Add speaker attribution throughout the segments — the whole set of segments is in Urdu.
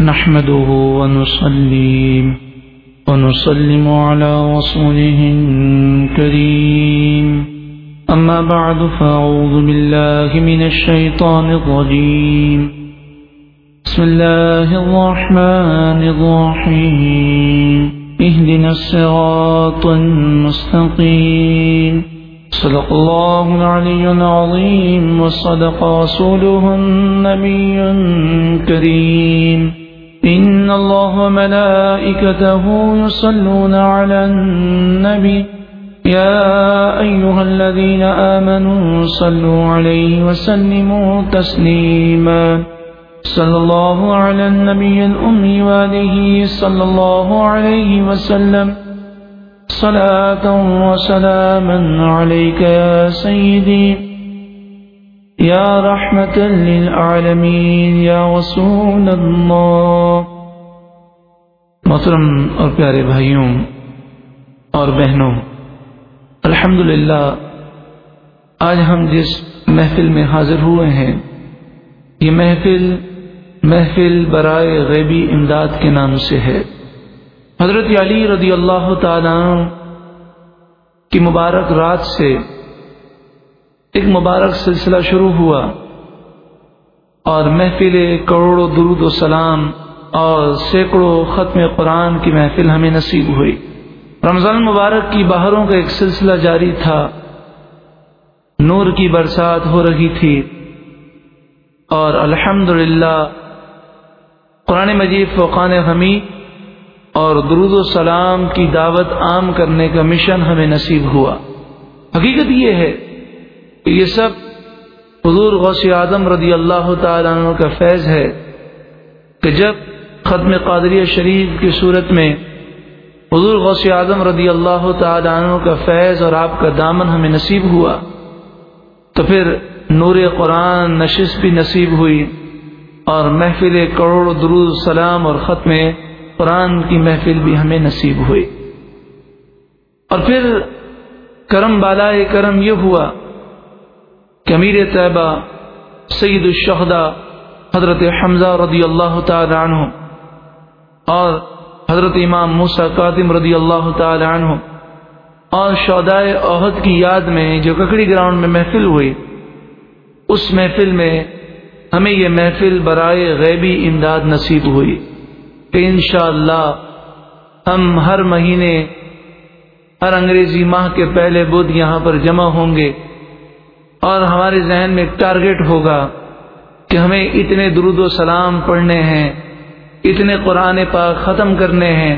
Speaker 1: نحمده ونصلي ونسلم على رسوله الكريم. أما بعد، فأعوذ بالله من الشيطان الرجيم. بسم الله الرحمن الرحيم. اهدنا الصراط المستقيم. صدق الله العلي العظيم وصدق رسوله النبي الكريم. إن الله وملائكته يصلون على النبي يا أيها الذين آمنوا صلوا عليه وسلموا تسليما صلى الله على النبي الأمي وآله صلى الله عليه وسلم صلاة وسلاما عليك يا سيدي یا رحمت للعالمین یا رسول اللہ محترم اور پیارے بھائیوں اور بہنوں الحمد آج ہم جس محفل میں حاضر ہوئے ہیں، یہ محفل محفل برائے غیبی امداد کے نام سے ہے۔ حضرت علی رضی اللہ تعالی کی مبارک رات سے ایک مبارک سلسلہ شروع ہوا اور محفل کروڑوں درود و سلام اور سینکڑوں ختم قرآن کی محفل ہمیں نصیب ہوئی۔ رمضان مبارک کی باہروں کا ایک سلسلہ جاری تھا۔ نور کی برسات ہو رہی تھی اور الحمد قرآن مجید فقان حمید اور درود و سلام کی دعوت عام کرنے کا مشن ہمیں نصیب ہوا۔ حقیقت یہ ہے یہ سب حضور غوث اعظم رضی اللہ تعالیٰ عنہ کا فیض ہے کہ جب ختم قادریہ شریف کی صورت میں حضور غوث اعظم رضی اللہ تعالیٰ عنہ کا فیض اور آپ کا دامن ہمیں نصیب ہوا، تو پھر نور قرآن نشست بھی نصیب ہوئی اور محفل کروڑ درود سلام اور ختم قرآن کی محفل بھی ہمیں نصیب ہوئی۔ اور پھر کرم بالا کرم یہ ہوا کہ امیر طیبہ سعید الشہدا حضرت حمزہ رضی اللہ تعالی عنہ اور حضرت امام موسا قادم رضی اللہ تعالی عنہ اور شودائے عہد کی یاد میں جو ککڑی گراؤنڈ میں محفل ہوئی، اس محفل میں ہمیں یہ محفل برائے غیبی امداد نصیب ہوئی کہ انشاءاللہ ہم ہر مہینے ہر انگریزی ماہ کے پہلے بدھ یہاں پر جمع ہوں گے۔ اور ہمارے ذہن میں ایک ٹارگیٹ ہوگا کہ ہمیں اتنے درود و سلام پڑھنے ہیں، اتنے قرآن پاک ختم کرنے ہیں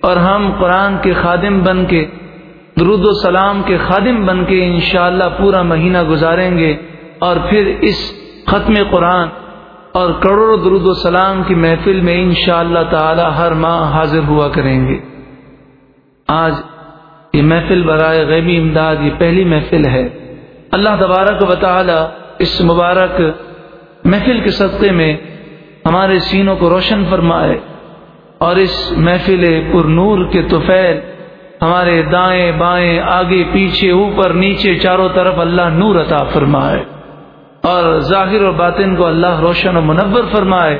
Speaker 1: اور ہم قرآن کے خادم بن کے، درود و سلام کے خادم بن کے انشاءاللہ پورا مہینہ گزاریں گے اور پھر اس ختم قرآن اور کروڑوں درود و سلام کی محفل میں انشاءاللہ تعالی ہر ماہ حاضر ہوا کریں گے۔ آج یہ محفل برائے غیبی امداد، یہ پہلی محفل ہے۔ اللہ تبارک و تعالی اس مبارک محفل کے صدقے میں ہمارے سینوں کو روشن فرمائے اور اس محفل پر نور کے توفیل ہمارے دائیں بائیں، آگے، پیچھے، اوپر، نیچے، چاروں طرف اللہ نور عطا فرمائے اور ظاہر و باطن کو اللہ روشن و منور فرمائے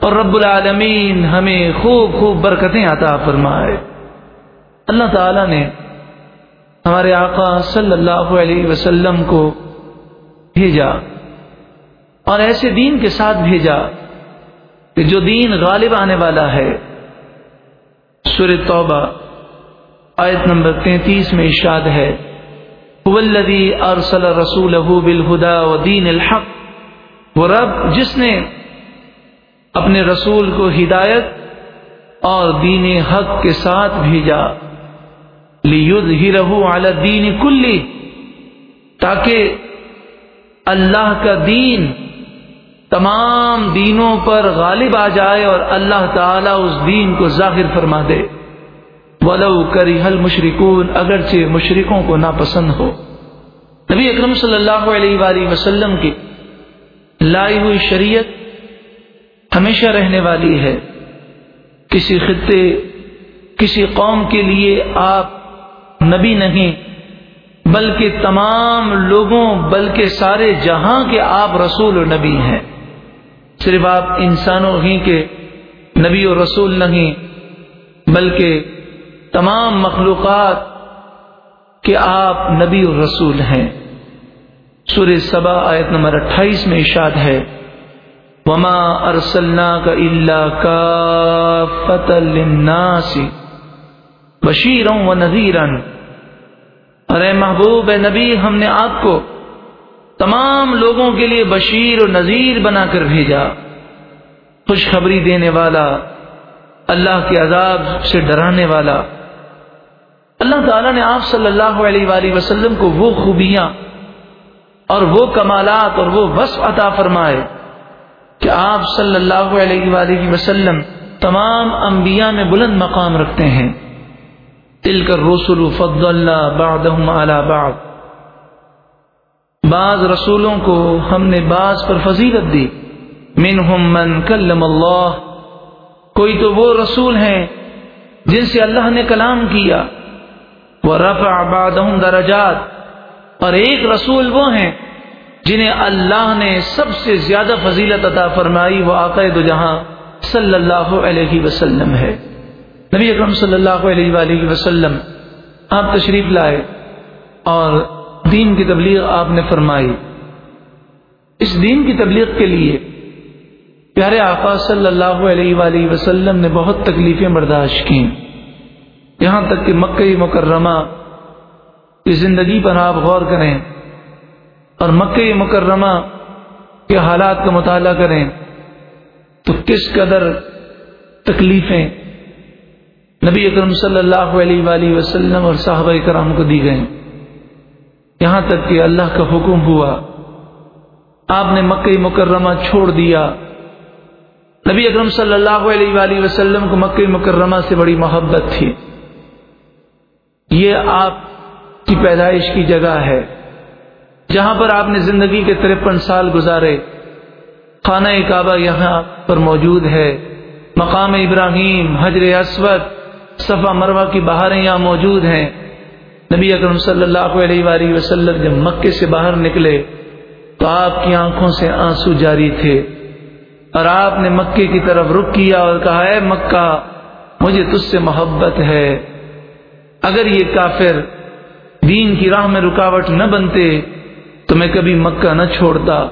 Speaker 1: اور رب العالمین ہمیں خوب خوب برکتیں عطا فرمائے۔ اللہ تعالی نے ہمارے آقا صلی اللہ علیہ وسلم کو بھیجا اور ایسے دین کے ساتھ بھیجا کہ جو دین غالب آنے والا ہے۔ سور توبہ، آیت نمبر تینتیس میں ارشاد ہے۔ ولدی ارسل رسول بالہدا و دین الحق، وہ رب جس نے اپنے رسول کو ہدایت اور دین حق کے ساتھ بھیجا۔ علی دین کلی تاکہ اللہ کا دین تمام دینوں پر غالب آ جائے اور اللہ تعالی اس دین کو ظاہر فرما دے۔ ولو کری حل مشرقون اگرچہ مشرقوں کو ناپسند ہو۔ نبی اکرم صلی اللہ علیہ وآلہ وسلم کی لائی ہوئی شریعت ہمیشہ رہنے والی ہے۔ کسی خطے، کسی قوم کے لیے آپ نبی نہیں، بلکہ تمام لوگوں، بلکہ سارے جہاں کے آپ رسول و نبی ہیں۔ صرف آپ انسانوں ہی کے نبی و رسول نہیں، بلکہ تمام مخلوقات کہ آپ نبی و رسول ہیں۔ سور سبا آیت نمبر اٹھائیس میں اشاد ہے، وما ارسلنا کا اللہ کا فتح بشیروں و نذیرن ارے محبوب نبی، ہم نے آپ کو تمام لوگوں کے لیے بشیر و نذیر بنا کر بھیجا۔ خوشخبری دینے والا، اللہ کے عذاب سے ڈرانے والا۔ اللہ تعالیٰ نے آپ صلی اللہ علیہ وآلہ وسلم کو وہ خوبیاں اور وہ کمالات اور وہ وصف عطا فرمائے کہ آپ صلی اللہ علیہ وآلہ وسلم تمام انبیاء میں بلند مقام رکھتے ہیں۔ تل کر رسول فض اللہ بعد بعض رسولوں کو ہم نے بعض پر فضیلت دی۔ منہم من کلم اللہ۔ کوئی تو وہ رسول ہیں جن سے اللہ نے کلام کیا۔ وہ رفع بعدہم درجات۔ اور ایک رسول وہ ہیں جنہیں اللہ نے سب سے زیادہ فضیلت عطا فرمائی وہ عقائد جہاں صلی اللہ علیہ وسلم ہے۔ نبی اکرم صلی اللہ علیہ وآلہ وسلم، آپ تشریف لائے اور دین کی تبلیغ آپ نے فرمائی۔ اس دین کی تبلیغ کے لیے پیارے آقا صلی اللہ علیہ وآلہ وسلم نے بہت تکلیفیں برداشت کی یہاں تک کہ مکئی مکرمہ کی زندگی پر آپ غور کریں اور مکئی مکرمہ کے حالات کا مطالعہ کریں تو کس قدر تکلیفیں نبی اکرم صلی اللہ علیہ وآلہ وسلم اور صحابہ کرام کو دی گئیں۔ یہاں تک کہ اللہ کا حکم ہوا۔ آپ نے مکئی مکرمہ چھوڑ دیا۔ نبی اکرم صلی اللہ علیہ وآلہ وسلم کو مکہ مکرمہ سے بڑی محبت تھی۔ یہ آپ کی پیدائش کی جگہ ہے۔ جہاں پر آپ نے زندگی کے ترپن سال گزارے۔ خانہ کعبہ یہاں پر موجود ہے۔ مقام ابراہیم، حجر اسود صفا مروا کی بہاریں یہاں موجود ہیں۔ نبی اکرم صلی اللہ علیہ وآلہ وسلم جب مکے سے باہر نکلے تو آپ کی آنکھوں سے آنسو جاری تھے۔ اور آپ نے مکے کی طرف رک کیا اور کہا ہے مکہ، مجھے تجھ سے محبت ہے۔ اگر یہ کافر دین کی راہ میں رکاوٹ نہ بنتے تو میں کبھی مکہ نہ چھوڑتا۔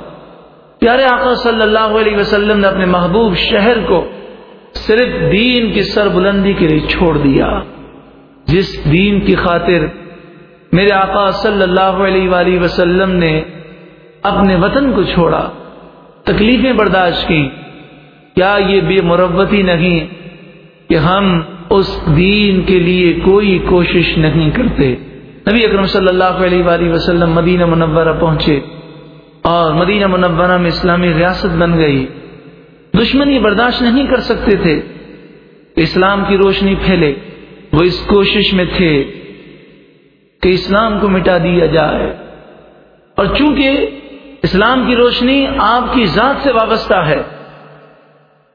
Speaker 1: پیارے آقا صلی اللہ علیہ وسلم نے اپنے محبوب شہر کو صرف دین کی سر بلندی کے لیے چھوڑ دیا۔ جس دین کی خاطر میرے آقا صلی اللہ علیہ وآلہ وسلم نے اپنے وطن کو چھوڑا، تکلیفیں برداشت کی کیا یہ بے مروتی نہیں کہ ہم اس دین کے لیے کوئی کوشش نہیں کرتے؟ نبی اکرم صلی اللہ علیہ وآلہ وسلم مدینہ منورہ پہنچے اور مدینہ منورہ میں اسلامی ریاست بن گئی۔ دشمنی برداشت نہیں کر سکتے تھے۔ اسلام کی روشنی پھیلے۔ وہ اس کوشش میں تھے کہ اسلام کو مٹا دیا جائے۔ اور چونکہ اسلام کی روشنی آپ کی ذات سے وابستہ ہے،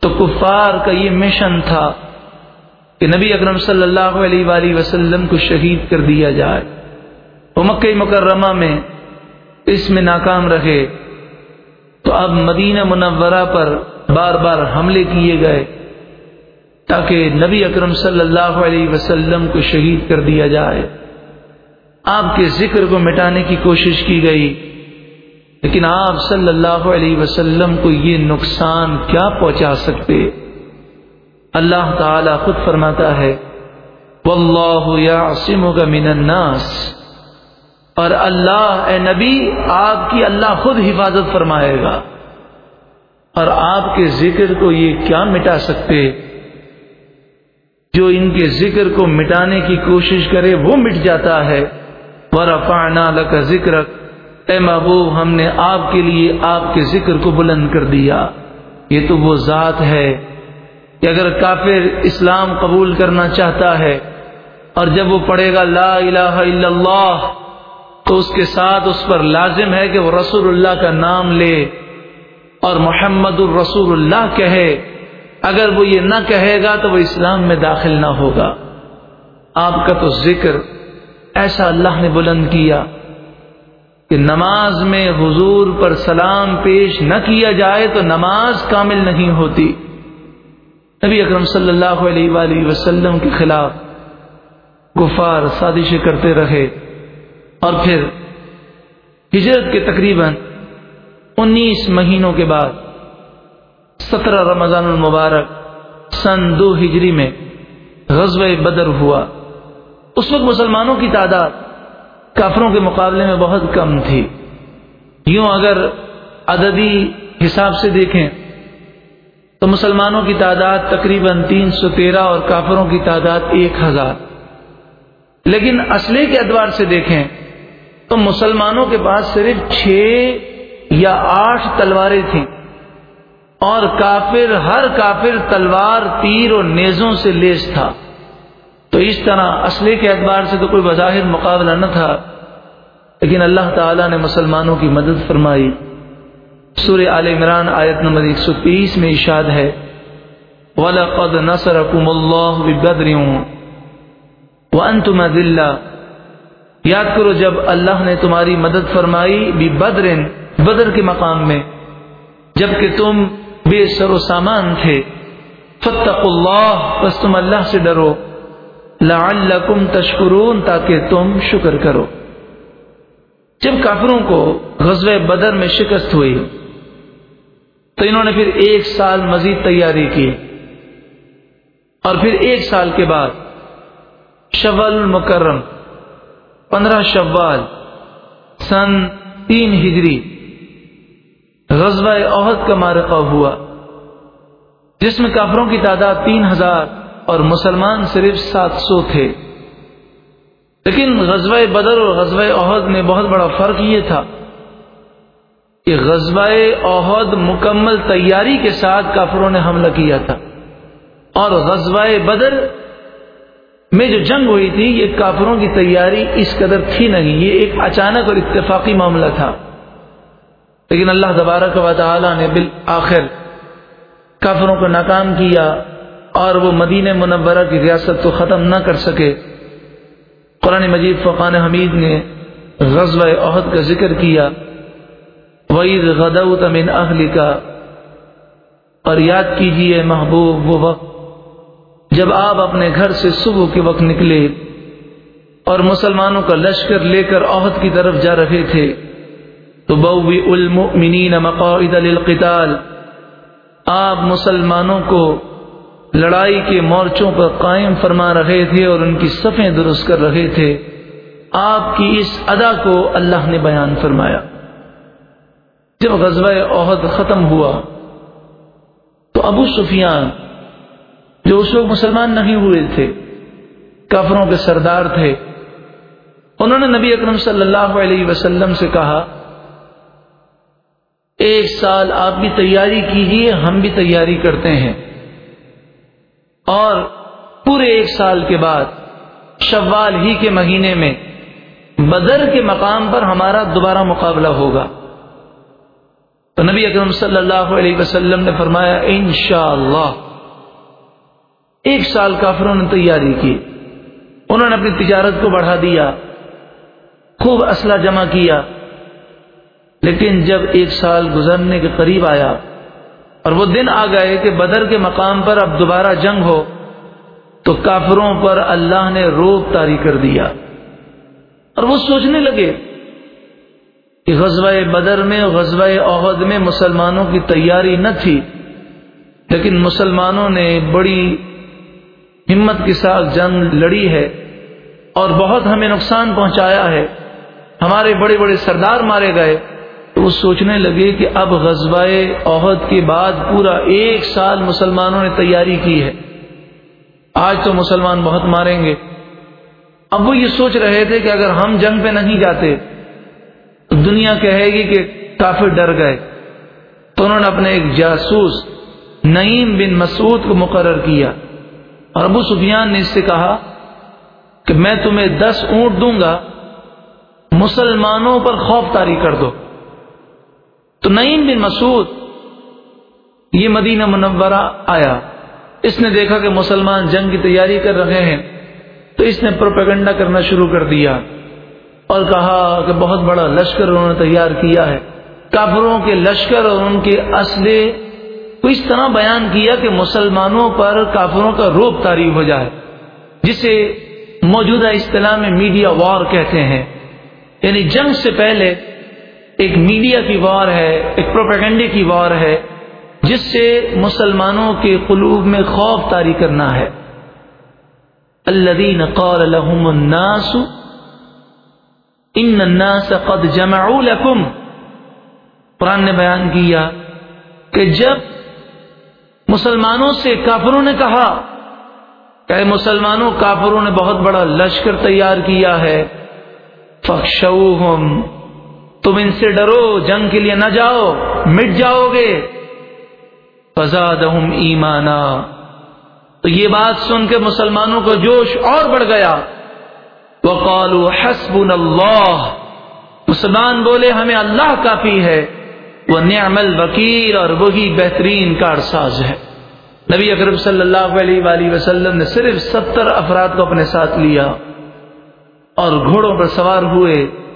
Speaker 1: تو کفار کا یہ مشن تھا کہ نبی اکرم صلی اللہ علیہ وآلہ وسلم کو شہید کر دیا جائے۔ وہ مکہ مکرمہ میں اس میں ناکام رہے۔ تو اب مدینہ منورہ پر بار بار حملے کیے گئے تاکہ نبی اکرم صلی اللہ علیہ وسلم کو شہید کر دیا جائے۔ آپ کے ذکر کو مٹانے کی کوشش کی گئی، لیکن آپ صلی اللہ علیہ وسلم کو یہ نقصان کیا پہنچا سکتے؟ اللہ تعالی خود فرماتا ہے، واللہ من الناس اور اللہ، اے نبی، آپ کی اللہ خود حفاظت فرمائے گا۔ اور آپ کے ذکر کو یہ کیا مٹا سکتے؟ جو ان کے ذکر کو مٹانے کی کوشش کرے وہ مٹ جاتا ہے۔ ورفعنا لك ذکرک اے محبوب، ہم نے آپ کے لیے آپ کے ذکر کو بلند کر دیا۔ یہ تو وہ ذات ہے کہ اگر کافر اسلام قبول کرنا چاہتا ہے اور جب وہ پڑھے گا لا الہ الا اللہ تو اس کے ساتھ اس پر لازم ہے کہ وہ رسول اللہ کا نام لے۔ اور محمد الرسول اللہ کہے، اگر وہ یہ نہ کہے گا تو وہ اسلام میں داخل نہ ہوگا۔ آپ کا تو ذکر ایسا اللہ نے بلند کیا کہ نماز میں حضور پر سلام پیش نہ کیا جائے تو نماز کامل نہیں ہوتی۔ نبی اکرم صلی اللہ علیہ وآلہ وسلم کے خلاف گفار سازشیں کرتے رہے اور پھر ہجرت کے تقریباً انیس مہینوں کے بعد سترہ رمضان المبارک سن دو ہجری میں غزوہ بدر ہوا۔ اس وقت مسلمانوں کی تعداد کافروں کے مقابلے میں بہت کم تھی۔ یوں اگر عددی حساب سے دیکھیں تو مسلمانوں کی تعداد تقریباً تین سو تیرہ اور کافروں کی تعداد ایک ہزار۔ لیکن اسلحے کے ادوار سے دیکھیں تو مسلمانوں کے پاس صرف چھ یا آٹھ تلواریں تھیں۔ اور کافر، ہر کافر تلوار تیر اور نیزوں سے لیس تھا۔ تو اس طرح اسلحے کے اعتبار سے تو کوئی بظاہر مقابلہ نہ تھا۔ لیکن اللہ تعالیٰ نے مسلمانوں کی مدد فرمائی۔ سورہ عال عمران آیت نمبر ایک سو تیس میں اشاد ہے، وَلَقَدْ نَصَرَكُمُ اللَّهُ بِبَدْرٍ وَأَنْتُمَ ذِلَّا یاد کرو جب اللہ نے تمہاری مدد فرمائی بھی بدر کے مقام میں، جبکہ تم بے سر و سامان تھے۔ فتق اللہ بس تم اللہ سے ڈرو۔ لعلکم تشکرون تاکہ تم شکر کرو۔ جب کافروں کو غزوہ بدر میں شکست ہوئی، تو انہوں نے پھر ایک سال مزید تیاری کی۔ اور پھر ایک سال کے بعد، شوال المکرم، پندرہ شوال، سن تین ہجری غزوہ عہد کا مارکہ ہوا۔ جس میں کافروں کی تعداد تین ہزار اور مسلمان صرف سات سو تھے۔ لیکن غزوہ بدر اور غزوہ عہد میں بہت بڑا فرق یہ تھا کہ غزوہ عہد مکمل تیاری کے ساتھ کافروں نے حملہ کیا تھا۔ اور غزوہ بدر میں جو جنگ ہوئی تھی، یہ کافروں کی تیاری اس قدر تھی نہیں۔ یہ ایک اچانک اور اتفاقی معاملہ تھا۔ لیکن اللہ تبارک و تعالی نے بالآخر کافروں کو ناکام کیا اور وہ مدینہ منورہ کی ریاست کو ختم نہ کر سکے۔ قرآن مجید فقان حمید نے غزوہ عہد کا ذکر کیا۔ وعید غدوت من اہلی کا اور یاد کیجیے محبوب وہ وقت جب آپ اپنے گھر سے صبح کے وقت نکلے اور مسلمانوں کا لشکر لے کر عہد کی طرف جا رہے تھے۔ تو المؤمنین مقاعد للقتال۔ آپ مسلمانوں کو لڑائی کے مورچوں پر قائم فرما رہے تھے اور ان کی صفیں درست کر رہے تھے۔ آپ کی اس ادا کو اللہ نے بیان فرمایا۔ جب غزوہ عہد ختم ہوا، تو ابو سفیان، جو اس وقت مسلمان نہیں ہوئے تھے، کافروں کے سردار تھے۔ انہوں نے نبی اکرم صلی اللہ علیہ وسلم سے کہا ایک سال آپ بھی تیاری کیجیے ہم بھی تیاری کرتے ہیں۔ اور پورے ایک سال کے بعد، شوال ہی کے مہینے میں، بدر کے مقام پر ہمارا دوبارہ مقابلہ ہوگا۔ تو نبی اکرم صلی اللہ علیہ وسلم نے فرمایا، انشاءاللہ۔ اللہ ایک سال کافروں نے تیاری کی۔ انہوں نے اپنی تجارت کو بڑھا دیا، خوب اسلحہ جمع کیا۔ لیکن جب ایک سال گزرنے کے قریب آیا اور وہ دن آ گئے کہ بدر کے مقام پر اب دوبارہ جنگ ہو، تو کافروں پر اللہ نے روک تاری کر دیا۔ اور وہ سوچنے لگے کہ غزوہ بدر میں، غزوہ عہد میں مسلمانوں کی تیاری نہ تھی، لیکن مسلمانوں نے بڑی ہمت کے ساتھ جنگ لڑی ہے اور بہت ہمیں نقصان پہنچایا ہے۔ ہمارے بڑے بڑے سردار مارے گئے۔ وہ سوچنے لگے کہ اب غزوہ عہد کے بعد پورا ایک سال مسلمانوں نے تیاری کی ہے۔ آج تو مسلمان بہت ماریں گے۔ اب وہ یہ سوچ رہے تھے کہ اگر ہم جنگ پہ نہیں جاتے، تو دنیا کہے گی کہ کافی ڈر گئے۔ تو انہوں نے اپنے ایک جاسوس نعیم بن مسعود کو مقرر کیا۔ اور ابو سفیان نے اس سے کہا کہ میں تمہیں دس اونٹ دوں گا، مسلمانوں پر خوف تاری کر دو۔ تو نعیم بن مسعود، یہ مدینہ منورہ آیا۔ اس نے دیکھا کہ مسلمان جنگ کی تیاری کر رہے ہیں، تو اس نے پروپیگنڈا کرنا شروع کر دیا اور کہا کہ بہت بڑا لشکر انہوں نے تیار کیا ہے۔ کافروں کے لشکر اور ان کے اسلحے کو اس طرح بیان کیا کہ مسلمانوں پر کافروں کا روپ تاریخ ہو جائے، جسے موجودہ اصطلاح میں میڈیا وار کہتے ہیں۔ یعنی جنگ سے پہلے ایک میڈیا کی وار ہے، ایک پروپیگنڈے کی وار ہے، جس سے مسلمانوں کے قلوب میں خوف تاری کرنا ہے۔ الذين قال لهم الناس، ان الناس قد جمعوا لكم۔ قرآن نے بیان کیا کہ جب مسلمانوں سے کافروں نے کہا کہ مسلمانوں، کافروں نے بہت بڑا لشکر تیار کیا ہے۔ فخشوہم تم ان سے ڈرو، جنگ کے لیے نہ جاؤ، مٹ جاؤ گے۔ فزادہم ایمانا تو یہ بات سن کے مسلمانوں کا جوش اور بڑھ گیا۔ وقالوا حسبنا اللہ مسلمان بولے، ہمیں اللہ کافی ہے۔ وہ نعم الوکیل اور وہی بہترین کارساز ہے۔ نبی اکرم صلی اللہ علیہ وآلہ وسلم نے صرف ستر افراد کو اپنے ساتھ لیا اور گھوڑوں پر سوار ہوئے۔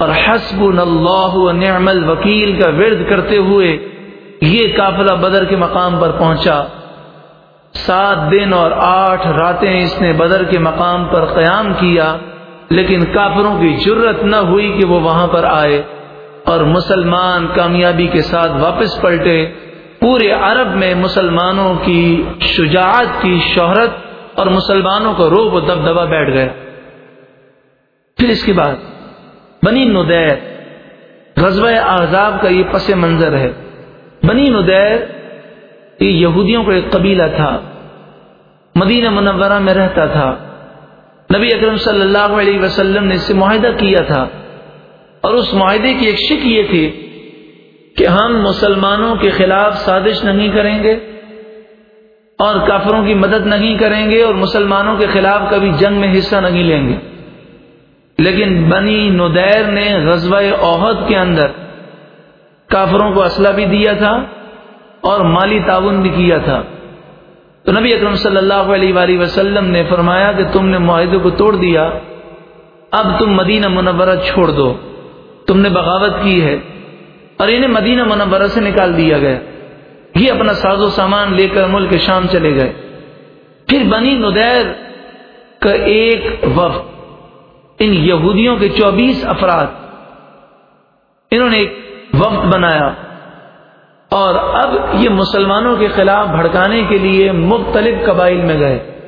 Speaker 1: اور حسب اللہ نعم الوکیل کا ورد کرتے ہوئے یہ قافلہ بدر کے مقام پر پہنچا۔ سات دن اور آٹھ راتیں اس نے بدر کے مقام پر قیام کیا، لیکن کافروں کی جرت نہ ہوئی کہ وہ وہاں پر آئے اور مسلمان کامیابی کے ساتھ واپس پلٹے۔ پورے عرب میں مسلمانوں کی شجاعت کی شہرت اور مسلمانوں کو روب و دبدبا بیٹھ گیا پھر اس کے بعد بنی ندیر غزب اعزاب کا یہ پس منظر ہے۔ بنی ندیر، یہ یہودیوں کا ایک قبیلہ تھا۔ مدینہ منورہ میں رہتا تھا۔ نبی اکرم صلی اللہ علیہ وسلم نے اس سے معاہدہ کیا تھا۔ اور اس معاہدے کی ایک شک یہ تھی کہ ہم مسلمانوں کے خلاف سازش نہیں کریں گے اور کافروں کی مدد نہیں کریں گے اور مسلمانوں کے خلاف کبھی جنگ میں حصہ نہیں لیں گے۔ لیکن بنی ندیر نے غزوہ عہد کے اندر کافروں کو اسلحہ بھی دیا تھا اور مالی تعاون بھی کیا تھا۔ تو نبی اکرم صلی اللہ علیہ وآلہ وسلم نے فرمایا کہ تم نے معاہدے کو توڑ دیا، اب تم مدینہ منورہ چھوڑ دو۔ تم نے بغاوت کی ہے اور انہیں مدینہ منورہ سے نکال دیا گیا۔ یہ اپنا ساز و سامان لے کر ملک شام چلے گئے۔ پھر بنی ندیر کا ایک وفد ان یہودیوں کے چوبیس افراد۔ انہوں نے ایک وفد بنایا۔ اور اب یہ مسلمانوں کے خلاف بھڑکانے کے لیے مختلف قبائل میں گئے۔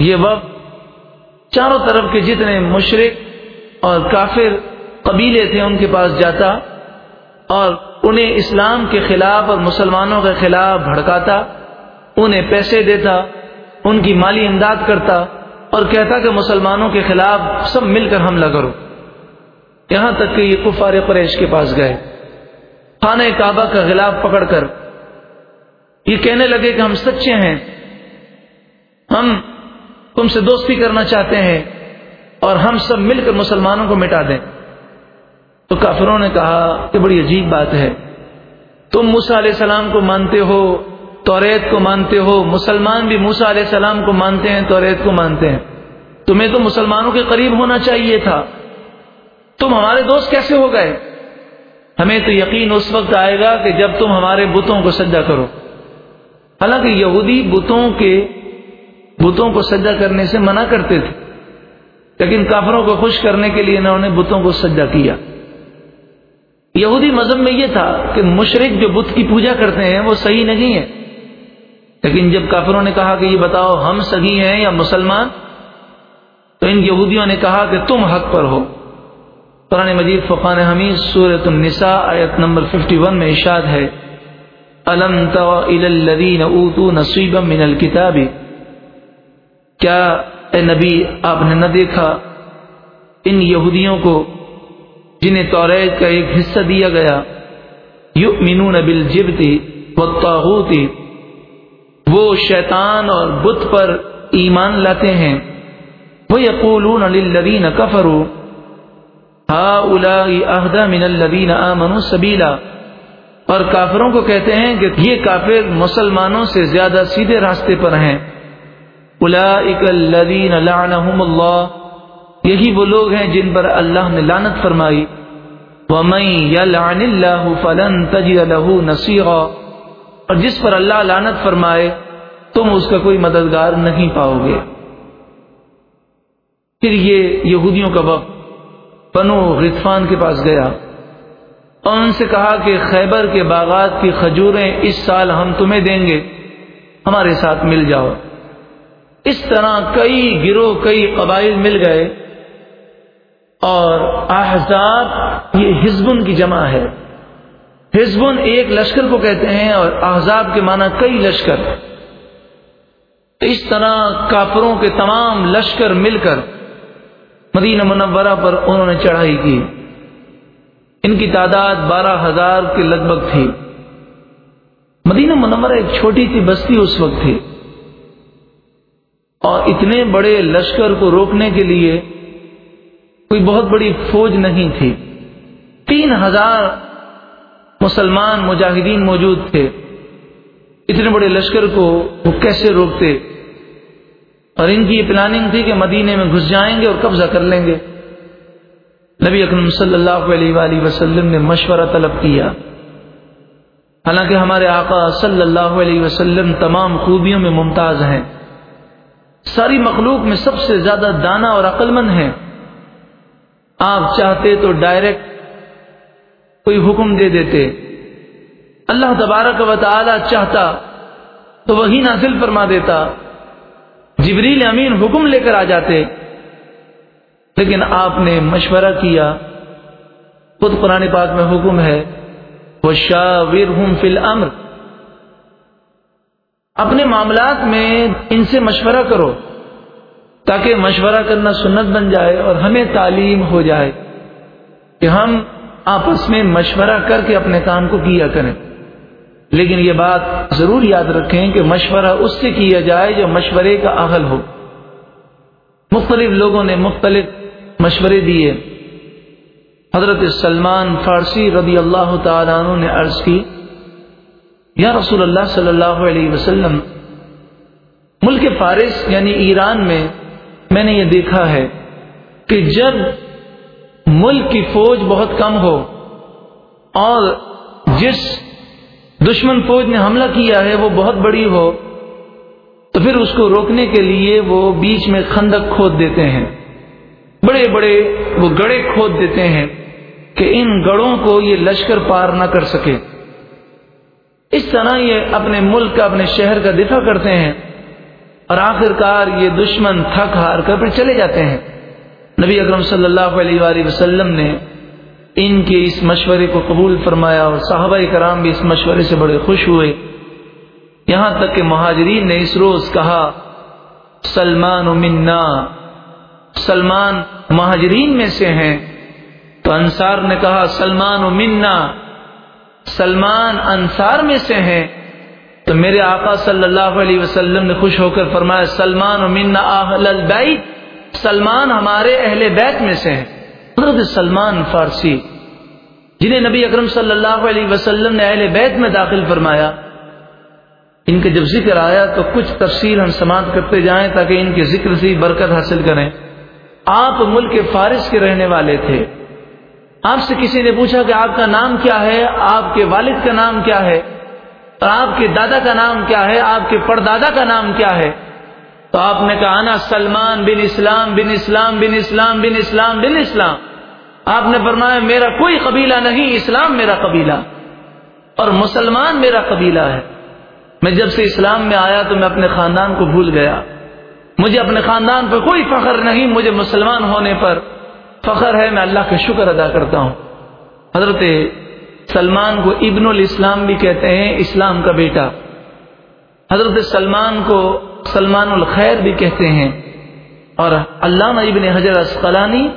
Speaker 1: یہ وقت چاروں طرف کے جتنے مشرق اور کافر قبیلے تھے ان کے پاس جاتا اور انہیں اسلام کے خلاف اور مسلمانوں کے خلاف بھڑکاتا، انہیں پیسے دیتا، ان کی مالی امداد کرتا۔ اور کہتا کہ مسلمانوں کے خلاف سب مل کر حملہ کرو۔ یہاں تک کہ یہ کفار قریش کے پاس گئے۔ خانہ کعبہ کا غلاف پکڑ کر یہ کہنے لگے کہ ہم سچے ہیں۔ ہم تم سے دوستی کرنا چاہتے ہیں اور ہم سب مل کر مسلمانوں کو مٹا دیں۔ تو کافروں نے کہا کہ بڑی عجیب بات ہے۔ تم موسا علیہ السلام کو مانتے ہو توریت کو مانتے ہو، مسلمان بھی موسا علیہ السلام کو مانتے ہیں، توریت کو مانتے ہیں۔ تمہیں تو مسلمانوں کے قریب ہونا چاہیے تھا۔ تم ہمارے دوست کیسے ہو گئے؟ ہمیں تو یقین اس وقت آئے گا کہ جب تم ہمارے بتوں کو سجا کرو۔ حالانکہ یہودی بتوں کے بتوں کو سجا کرنے سے منع کرتے تھے۔ لیکن کافروں کو خوش کرنے کے لیے انہوں نے بتوں کو سجا کیا۔ یہودی مذہب میں یہ تھا کہ مشرق جو بت کی پوجا کرتے ہیں وہ صحیح نہیں ہے لیکن جب کافروں نے کہا کہ یہ بتاؤ ہم سگی ہیں یا مسلمان، تو ان یہودیوں نے کہا کہ تم حق پر ہو۔ قرآن مجید فقان حمید سورت النساء آیت نمبر 51 میں اشاد ہے، الم الذین اوتوا نصیبا من الكتاب؟ کیا اے نبی، آپ نے نہ دیکھا ان یہودیوں کو جنہیں توریت کا ایک حصہ دیا گیا؟ یؤمنون بالجبت والطاغوت وہ شیطان اور بت پر ایمان لاتے ہیں۔ وہ یقولون للذین کفروا من الذین آمنوا سبیلا اور کافروں کو کہتے ہیں کہ یہ کافر مسلمانوں سے زیادہ سیدھے راستے پر ہیں۔ الذین لعنهم اللہ، یہی وہ لوگ ہیں جن پر اللہ نے لانت فرمائی۔ ومن يلعن الله فلن تجد له نصيرا اور جس پر اللہ لانت فرمائے، تم اس کا کوئی مددگار نہیں پاؤ گے۔ پھر یہ یہودیوں کا وقت بنو غطفان کے پاس گیا۔ اور ان سے کہا کہ خیبر کے باغات کی کھجوریں اس سال ہم تمہیں دیں گے، ہمارے ساتھ مل جاؤ۔ اس طرح کئی گروہ، کئی قبائل مل گئے۔ اور احزاب، یہ ہزبن کی جمع ہے۔ ہزبن ایک لشکر کو کہتے ہیں اور احزاب کے معنی کئی لشکر۔ اس طرح کافروں کے تمام لشکر مل کر مدینہ منورہ پر انہوں نے چڑھائی کی۔ ان کی تعداد بارہ ہزار کے لگ بھگ تھی۔ مدینہ منورہ ایک چھوٹی سی بستی اس وقت تھی۔ اور اتنے بڑے لشکر کو روکنے کے لیے کوئی بہت بڑی فوج نہیں تھی۔ تین ہزار مسلمان مجاہدین موجود تھے۔ اتنے بڑے لشکر کو وہ کیسے روکتے؟ اور ان کی یہ پلاننگ تھی کہ مدینے میں گھس جائیں گے اور قبضہ کر لیں گے۔ نبی اکرم صلی اللہ علیہ وآلہ وسلم نے مشورہ طلب کیا۔ حالانکہ ہمارے آقا صلی اللہ علیہ وسلم تمام خوبیوں میں ممتاز ہیں۔ ساری مخلوق میں سب سے زیادہ دانا اور عقل مند ہیں۔ آپ چاہتے تو ڈائریکٹ کوئی حکم دے دیتے۔ اللہ تبارک و تعالی چاہتا تو وہی نازل فرما دیتا۔ جبریل امین حکم لے کر آ جاتے۔ لیکن آپ نے مشورہ کیا۔ خود قرآن پاک میں حکم ہے۔ وہ شاور ہوں فل امر اپنے معاملات میں ان سے مشورہ کرو۔ تاکہ مشورہ کرنا سنت بن جائے اور ہمیں تعلیم ہو جائے کہ ہم آپس میں مشورہ کر کے اپنے کام کو کیا کریں۔ لیکن یہ بات ضرور یاد رکھیں کہ مشورہ اس سے کیا جائے جو مشورے کا اہل ہو۔ مختلف لوگوں نے مختلف مشورے دیے۔ حضرت سلمان فارسی رضی اللہ تعالیٰ عنہ نے عرض کی، یا رسول اللہ صلی اللہ علیہ وسلم، ملک فارس یعنی ایران میں میں نے یہ دیکھا ہے کہ جب ملک کی فوج بہت کم ہو۔ اور جس دشمن فوج نے حملہ کیا ہے، وہ بہت بڑی ہو۔ تو پھر اس کو روکنے کے لیے وہ بیچ میں خندق کھود دیتے ہیں۔ بڑے بڑے وہ گڑے کھود دیتے ہیں کہ ان گڑوں کو یہ لشکر پار نہ کر سکے۔ اس طرح یہ اپنے ملک کا، اپنے شہر کا دفاع کرتے ہیں اور آخر کار یہ دشمن تھک ہار کر پھر چلے جاتے ہیں۔ نبی اکرم صلی اللہ علیہ وآلہ وسلم نے ان کے اس مشورے کو قبول فرمایا اور صحابہ کرام بھی اس مشورے سے بڑے خوش ہوئے۔ یہاں تک کہ مہاجرین نے اس روز کہا، سلمان و منا۔ سلمان مہاجرین میں سے ہیں۔ تو انصار نے کہا، سلمان و منا۔ سلمان انصار میں سے ہیں۔ تو میرے آقا صلی اللہ علیہ وسلم نے خوش ہو کر فرمایا، سلمان و منا اہل البیت۔ سلمان ہمارے اہل بیت میں سے ہیں۔ حضرت سلمان فارسی، جنہیں نبی اکرم صلی اللہ علیہ وسلم نے اہل بیت میں داخل فرمایا۔ ان کا جب ذکر آیا تو کچھ تفصیل ہم سماعت کرتے جائیں تاکہ ان کے ذکر سے برکت حاصل کریں۔ آپ ملک فارس کے رہنے والے تھے۔ آپ سے کسی نے پوچھا کہ آپ کا نام کیا ہے؟ آپ کے والد کا نام کیا ہے؟ اور آپ کے دادا کا نام کیا ہے؟ آپ کے پردادا کا نام کیا ہے؟ تو آپ نے کہا نا، سلمان بن اسلام بن اسلام بن اسلام بن اسلام بن اسلام۔ آپ نے فرمایا، میرا کوئی قبیلہ نہیں، اسلام میرا قبیلہ۔ اور مسلمان میرا قبیلہ ہے۔ میں جب سے اسلام میں آیا تو میں اپنے خاندان کو بھول گیا۔ مجھے اپنے خاندان پر کوئی فخر نہیں، مجھے مسلمان ہونے پر فخر ہے۔ میں اللہ کا شکر ادا کرتا ہوں۔ حضرت سلمان کو ابن الاسلام بھی کہتے ہیں، اسلام کا بیٹا۔ حضرت سلمان کو سلمان الخیر بھی کہتے ہیں اور علامہ ابن حجر اسقلانی،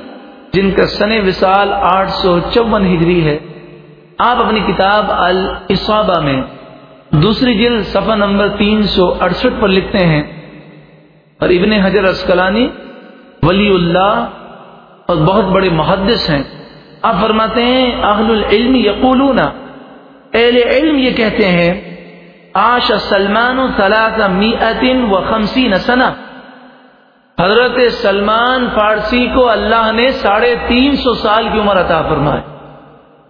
Speaker 1: جن کا سن وصال آٹھ سو چون ہجری ہے۔ آپ اپنی کتاب الصابہ میں دوسری جلد صفحہ نمبر تین سو اڑسٹھ پر لکھتے ہیں۔ اور ابن حجر اسقلانی ولی اللہ اور بہت بڑے محدث ہیں۔ آپ فرماتے ہیں، اہل العلم یقولون۔ اہل علم یہ کہتے ہیں آش سلمان و خمسی سنہ۔ حضرت سلمان فارسی کو اللہ نے ساڑھے تین سو سال کی عمر عطا فرمائے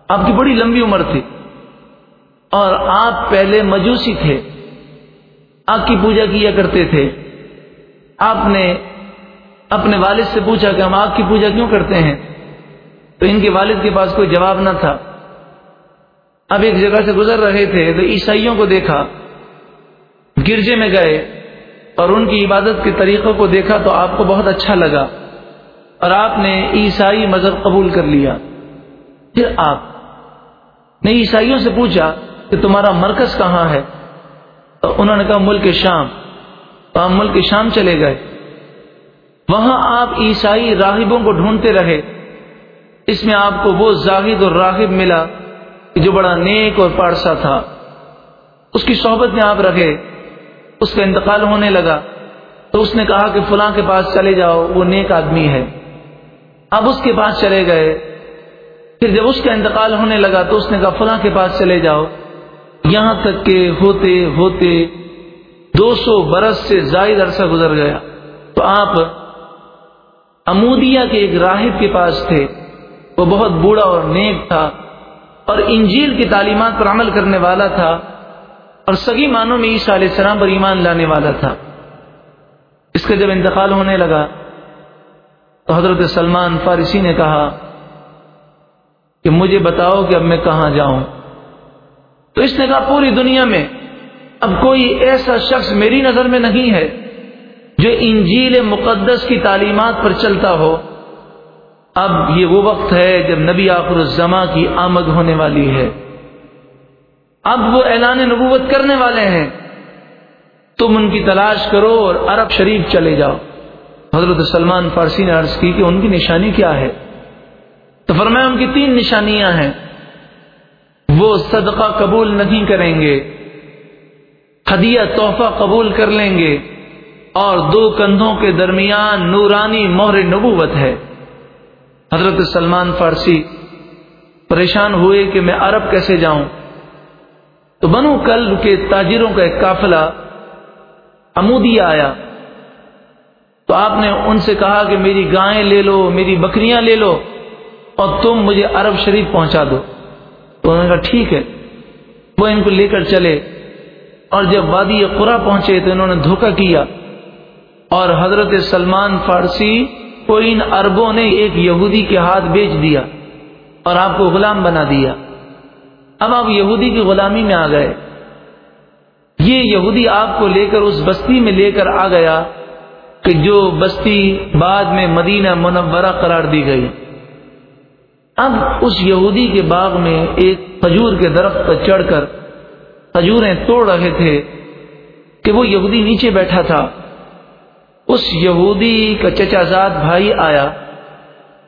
Speaker 1: آپ کی بڑی لمبی عمر تھی۔ اور آپ پہلے مجوسی تھے۔ آگ کی پوجا کیا کرتے تھے۔ آپ نے اپنے والد سے پوچھا کہ ہم آگ کی پوجا کیوں کرتے ہیں؟ تو ان کے والد کے پاس کوئی جواب نہ تھا۔ اب ایک جگہ سے گزر رہے تھے تو عیسائیوں کو دیکھا، گرجے میں گئے اور ان کی عبادت کے طریقوں کو دیکھا تو آپ کو بہت اچھا لگا اور آپ نے عیسائی مذہب قبول کر لیا۔ پھر آپ نے عیسائیوں سے پوچھا کہ تمہارا مرکز کہاں ہے؟ تو انہوں نے کہا، ملک شام۔ تو آپ ملک شام چلے گئے۔ وہاں آپ عیسائی راہبوں کو ڈھونڈتے رہے۔ اس میں آپ کو وہ زاہد اور راہب ملا۔ جو بڑا نیک اور پارسا تھا، اس کی صحبت میں آپ رکھے، اس کا انتقال ہونے لگا، تو اس نے کہا کہ فلاں کے پاس چلے جاؤ، وہ نیک آدمی ہے۔ اب اس کے پاس چلے گئے۔ پھر جب اس کا انتقال ہونے لگا، تو اس نے کہا فلاں کے پاس چلے جاؤ۔ یہاں تک کہ ہوتے ہوتے دو سو برس سے زائد عرصہ گزر گیا۔ تو آپ امودیا کے ایک راہب کے پاس تھے۔ وہ بہت بوڑھا اور نیک تھا۔ اور انجیل کی تعلیمات پر عمل کرنے والا تھا اور سگی معنوں میں عیسیٰ علیہ السلام پر ایمان لانے والا تھا۔ اس کا جب انتقال ہونے لگا تو حضرت سلمان فارسی نے کہا کہ مجھے بتاؤ کہ اب میں کہاں جاؤں۔ تو اس نے کہا پوری دنیا میں اب کوئی ایسا شخص میری نظر میں نہیں ہے جو انجیل مقدس کی تعلیمات پر چلتا ہو۔ اب یہ وہ وقت ہے جب نبی آخر الزما کی آمد ہونے والی ہے۔ اب وہ اعلان نبوت کرنے والے ہیں۔ تم ان کی تلاش کرو اور عرب شریف چلے جاؤ۔ حضرت سلمان فارسی نے عرض کی کہ ان کی نشانی کیا ہے؟ تو فرمایا ان کی تین نشانیاں ہیں۔ وہ صدقہ قبول نہیں کریں گے۔ ہدیہ تحفہ قبول کر لیں گے۔ اور دو کندھوں کے درمیان نورانی مہر نبوت ہے۔ حضرت سلمان فارسی پریشان ہوئے کہ میں عرب کیسے جاؤں؟ تو بنو کل کے تاجروں کا ایک قافلہ امودیا آیا۔ تو آپ نے ان سے کہا کہ میری گائیں لے لو، میری بکریاں لے لو اور تم مجھے عرب شریف پہنچا دو۔ تو انہوں نے کہا، ٹھیک ہے۔ وہ ان کو لے کر چلے اور جب وادی قرا پہنچے تو انہوں نے دھوکہ کیا اور حضرت سلمان فارسی کو ان اربوں نے ایک یہودی کے ہاتھ بیچ دیا اور آپ کو غلام بنا دیا۔ اب آپ یہودی کی غلامی میں آ گئے۔ یہ یہودی آپ کو لے کر اس بستی میں لے کر آ گیا کہ جو بستی بعد میں مدینہ منورہ قرار دی گئی۔ اب اس یہودی کے باغ میں ایک کھجور کے درخت پر چڑھ کر کھجوریں توڑ رہے تھے کہ وہ یہودی نیچے بیٹھا تھا۔ اس یہودی کا چچا زاد بھائی آیا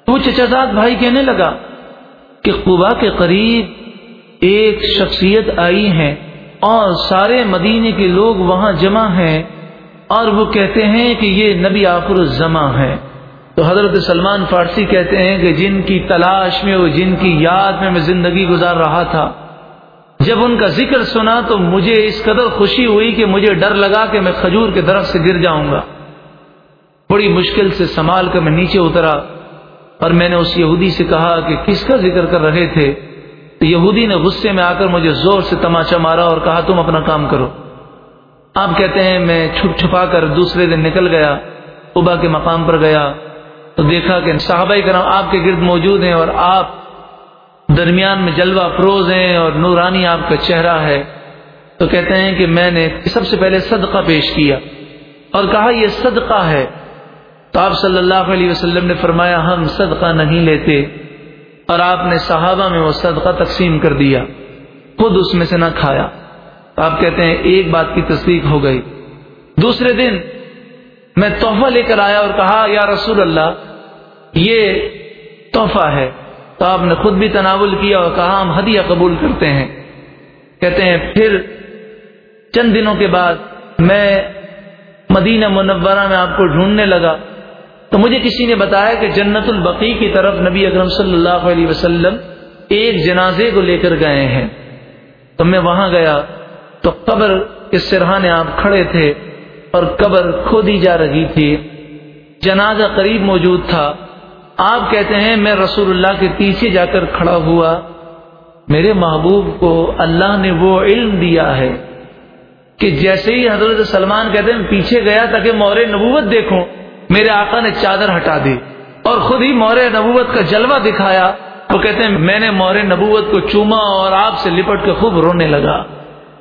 Speaker 1: وہ چچا زاد بھائی کہنے لگا کہ قبا کے قریب ایک شخصیت آئی ہے اور سارے مدینے کے لوگ وہاں جمع ہیں اور وہ کہتے ہیں کہ یہ نبی آخر الزما ہے تو حضرت سلمان فارسی کہتے ہیں کہ جن کی تلاش میں وہ جن کی یاد میں میں زندگی گزار رہا تھا، جب ان کا ذکر سنا تو مجھے اس قدر خوشی ہوئی کہ مجھے ڈر لگا کہ میں کھجور کے درخت سے گر جاؤں گا۔ بڑی مشکل سے سنبھال کر میں نیچے اترا اور میں نے اس یہودی سے کہا کہ کس کا ذکر کر رہے تھے؟ تو یہودی نے غصے میں آ کر مجھے زور سے تماچا مارا اور کہا، تم اپنا کام کرو۔ آپ کہتے ہیں، میں چھپ چھپا کر دوسرے دن نکل گیا ابا کے مقام پر گیا، تو دیکھا کہ صحابہ کرام آپ کے گرد موجود ہیں اور آپ درمیان میں جلوہ افروز ہیں اور نورانی آپ کا چہرہ ہے۔ تو کہتے ہیں کہ میں نے سب سے پہلے صدقہ پیش کیا اور کہا، یہ صدقہ ہے۔ تو آپ صلی اللہ علیہ وسلم نے فرمایا، ہم صدقہ نہیں لیتے۔ اور آپ نے صحابہ میں وہ صدقہ تقسیم کر دیا۔ خود اس میں سے نہ کھایا۔ آپ کہتے ہیں، ایک بات کی تصدیق ہو گئی۔ دوسرے دن میں تحفہ لے کر آیا اور کہا، یا رسول اللہ، یہ تحفہ ہے۔ تو آپ نے خود بھی تناول کیا اور کہا، ہم ہدیہ قبول کرتے ہیں۔ کہتے ہیں، پھر چند دنوں کے بعد میں مدینہ منورہ میں آپ کو ڈھونڈنے لگا۔ تو مجھے کسی نے بتایا کہ جنت البقی کی طرف نبی اکرم صلی اللہ علیہ وسلم ایک جنازے کو لے کر گئے ہیں۔ تو میں وہاں گیا تو قبر کے سرحانے آپ کھڑے تھے اور قبر کھودی جا رہی تھی۔ جنازہ قریب موجود تھا۔ آپ کہتے ہیں میں رسول اللہ کے پیچھے جا کر کھڑا ہوا۔ میرے محبوب کو اللہ نے وہ علم دیا ہے کہ جیسے ہی حضرت سلمان کہتے ہیں پیچھے گیا تاکہ مور نبوت دیکھوں۔ میرے آقا نے چادر ہٹا دی اور خود ہی مور نبوت کا جلوہ دکھایا۔ وہ کہتے ہیں، میں نے مور نبوت کو چوما اور آپ سے لپٹ کے خوب رونے لگا۔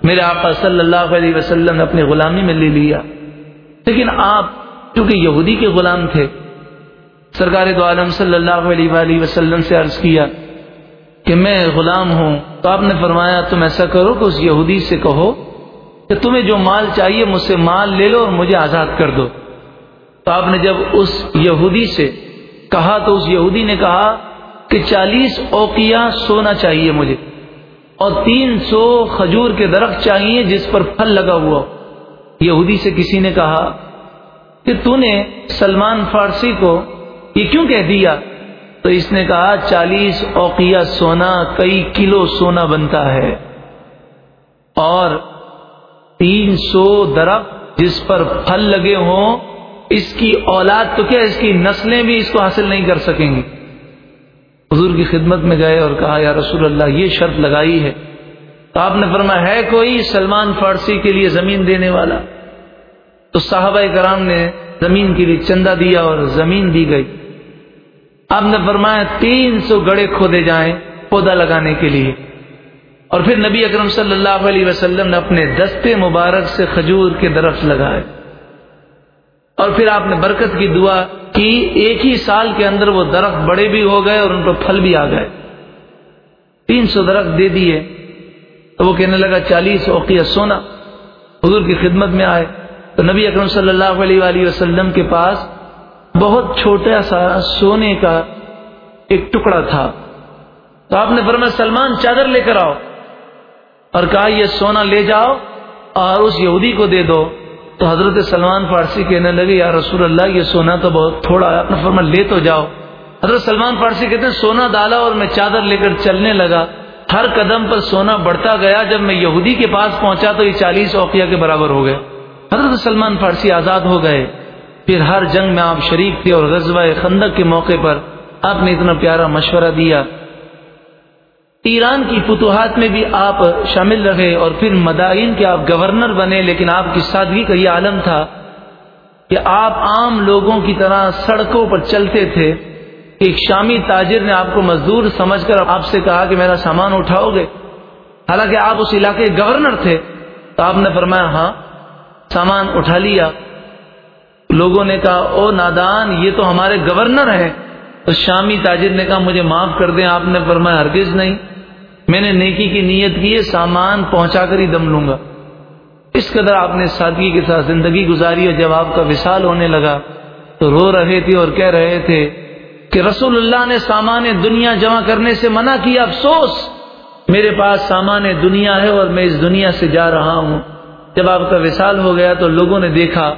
Speaker 1: میرے آقا صلی اللہ علیہ وسلم نے اپنی غلامی میں لے لیا۔ لیکن آپ چونکہ یہودی کے غلام تھے، سرکار دو عالم صلی اللہ علیہ وآلہ وسلم سے عرض کیا کہ میں غلام ہوں۔ تو آپ نے فرمایا، تم ایسا کرو کہ اس یہودی سے کہو کہ تمہیں جو مال چاہیے مجھ سے مال لے لو اور مجھے آزاد کر دو۔ تو آپ نے جب اس یہودی سے کہا تو اس یہودی نے کہا کہ چالیس اوقیا سونا چاہیے مجھے اور تین سو کھجور کے درخت چاہیے جس پر پھل لگا ہوا یہودی سے کسی نے کہا کہ تو نے سلمان فارسی کو یہ کیوں کہہ دیا؟ تو اس نے کہا چالیس اوقیا سونا کئی کلو سونا بنتا ہے اور تین سو درخت جس پر پھل لگے ہوں اس کی اولاد تو کیا اس کی نسلیں بھی اس کو حاصل نہیں کر سکیں گی؟ حضور کی خدمت میں گئے اور کہا، یا رسول اللہ، یہ شرط لگائی ہے۔ تو آپ نے فرمایا، ہے کوئی سلمان فارسی کے لیے زمین دینے والا؟ تو صحابہ کرام نے زمین کے لیے چندہ دیا اور زمین دی گئی۔ آپ نے فرمایا، تین سو گڑے کھودے جائیں پودا لگانے کے لیے۔ اور پھر نبی اکرم صلی اللہ علیہ وسلم نے اپنے دستے مبارک سے کھجور کے درخت لگائے۔ اور پھر آپ نے برکت کی دعا کی، ایک ہی سال کے اندر وہ درخت بڑے بھی ہو گئے اور ان پر پھل بھی آ گئے۔ تین سو درخت دے دیے۔ تو وہ کہنے لگا، چالیس اوقیہ سونا۔ حضور کی خدمت میں آئے۔ تو نبی اکرم صلی اللہ علیہ وآلہ وسلم کے پاس بہت چھوٹا سا سونے کا ایک ٹکڑا تھا۔ تو آپ نے فرمایا، سلمان، چادر لے کر آؤ۔ اور کہا، یہ سونا لے جاؤ اور اس یہودی کو دے دو۔ تو حضرت سلمان فارسی کہنے لگے، یا رسول اللہ، یہ سونا تو بہت تھوڑا ہے. اپنا فرما لے تو جاؤ. حضرت سلمان فارسی کہتے ہیں، سونا ڈالا اور میں چادر لے کر چلنے لگا۔ ہر قدم پر سونا بڑھتا گیا، جب میں یہودی کے پاس پہنچا تو یہ چالیس اوقیہ کے برابر ہو گئے۔ حضرت سلمان فارسی آزاد ہو گئے۔ پھر ہر جنگ میں آپ شریک تھے اور غزوہ خندق کے موقع پر آپ نے اتنا پیارا مشورہ دیا۔ ایران کی فتوحات میں بھی آپ شامل رہے اور پھر مدائن کے آپ گورنر بنے، لیکن آپ کی سادگی کا یہ عالم تھا کہ آپ عام لوگوں کی طرح سڑکوں پر چلتے تھے۔ ایک شامی تاجر نے آپ کو مزدور سمجھ کر آپ سے کہا کہ میرا سامان اٹھاؤ گے۔ حالانکہ آپ اس علاقے کے گورنر تھے، تو آپ نے فرمایا ہاں سامان اٹھا لیا۔ لوگوں نے کہا، او نادان، یہ تو ہمارے گورنر ہیں۔ تو شامی تاجر نے کہا، مجھے معاف کر دیں۔ آپ نے فرمایا، ہرگز نہیں۔ میں نے نیکی کی نیت کی ہے، سامان پہنچا کر ہی دم لوں گا۔ اس قدر آپ نے سادگی کے ساتھ زندگی گزاری اور جب آپ کا وصال ہونے لگا۔ تو رو رہے تھے اور کہہ رہے تھے کہ رسول اللہ نے سامان دنیا جمع کرنے سے منع کیا، افسوس! میرے پاس سامان دنیا ہے اور میں اس دنیا سے جا رہا ہوں۔ جب آپ کا وصال ہو گیا تو لوگوں نے دیکھا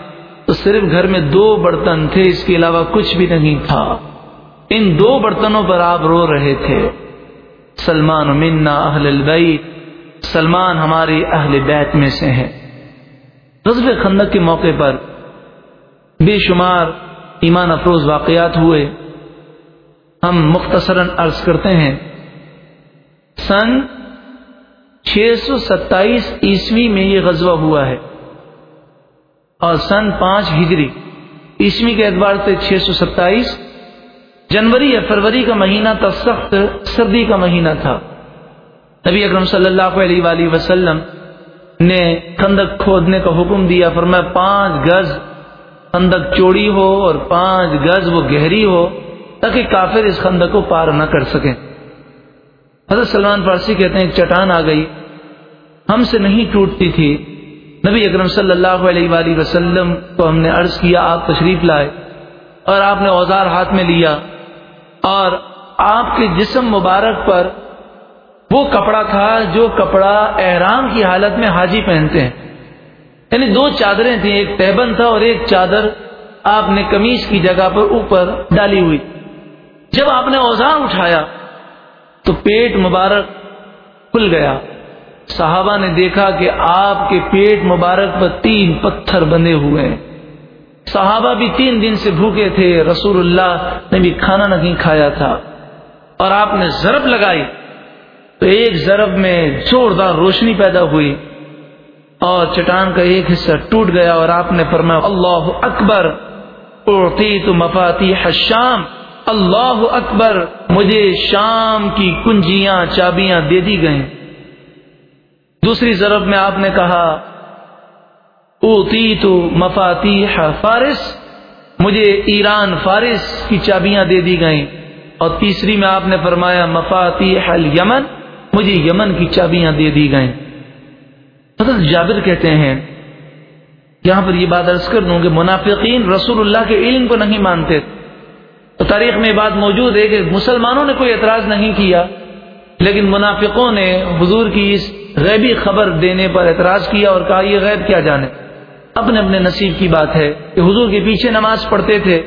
Speaker 1: تو صرف گھر میں دو برتن تھے، اس کے علاوہ کچھ بھی نہیں تھا۔ ان دو برتنوں پر آپ رو رہے تھے۔ سلمان منا اہل البیت، سلمان ہماری اہل بیت میں سے ہے رضب خندق کے موقع پر بے شمار ایمان افروز واقعات ہوئے۔ ہم مختصراً عرض کرتے ہیں، سن چھ سو ستائیس عیسوی میں یہ غزوہ ہوا ہے اور سن پانچ ہجری عیسوی کے اعتبار سے چھ سو ستائیس جنوری یا فروری کا مہینہ تھا، سخت سردی کا مہینہ تھا۔ نبی اکرم صلی اللہ علیہ وآلہ وسلم نے خندق کھودنے کا حکم دیا، فرمایا پانچ گز خندق چوڑی ہو اور پانچ گز وہ گہری ہو تاکہ کافر اس خندق کو پار نہ کر سکیں۔ حضرت سلمان فارسی کہتے ہیں، ایک چٹان آ گئی، ہم سے نہیں ٹوٹتی تھی۔ نبی اکرم صلی اللہ علیہ وآلہ وسلم کو ہم نے عرض کیا، آپ تشریف لائے اور آپ نے اوزار ہاتھ میں لیا۔ اور آپ کے جسم مبارک پر وہ کپڑا تھا جو کپڑا احرام کی حالت میں حاجی پہنتے ہیں۔ یعنی دو چادریں تھیں، ایک تہبن تھا اور ایک چادر آپ نے کمیز کی جگہ پر اوپر ڈالی ہوئی۔ جب آپ نے اوزار اٹھایا تو پیٹ مبارک کھل گیا۔ صحابہ نے دیکھا کہ آپ کے پیٹ مبارک پر تین پتھر بندے ہوئے ہیں۔ صحابہ بھی تین دن سے بھوکے تھے، رسول اللہ نے بھی کھانا نہیں کھایا تھا۔ اور آپ نے ضرب لگائی۔ تو ایک ضرب میں زوردار روشنی پیدا ہوئی اور چٹان کا ایک حصہ ٹوٹ گیا اور آپ نے فرمایا، اللہ اکبر اڑتی تو مفاتی حشام اللہ اکبر، مجھے شام کی کنجیاں، چابیاں دے دی گئیں۔ دوسری ضرب میں آپ نے کہا اوتی تو مفاتی فارس، مجھے ایران فارس کی چابیاں دے دی گئیں۔ اور تیسری میں آپ نے فرمایا مفاتی حل یمن مجھے یمن کی چابیاں دے دی گئیں۔ حضرت جابر کہتے ہیں، یہاں پر یہ بات عرض کر دوں کہ منافقین رسول اللہ کے علم کو نہیں مانتے۔ تو تاریخ میں یہ بات موجود ہے کہ مسلمانوں نے کوئی اعتراض نہیں کیا، لیکن منافقوں نے حضور کی اس غیبی خبر دینے پر اعتراض کیا اور کہا یہ غیب کیا جانے۔ اپنے اپنے نصیب کی بات ہے کہ حضور کے پیچھے نماز پڑھتے تھے،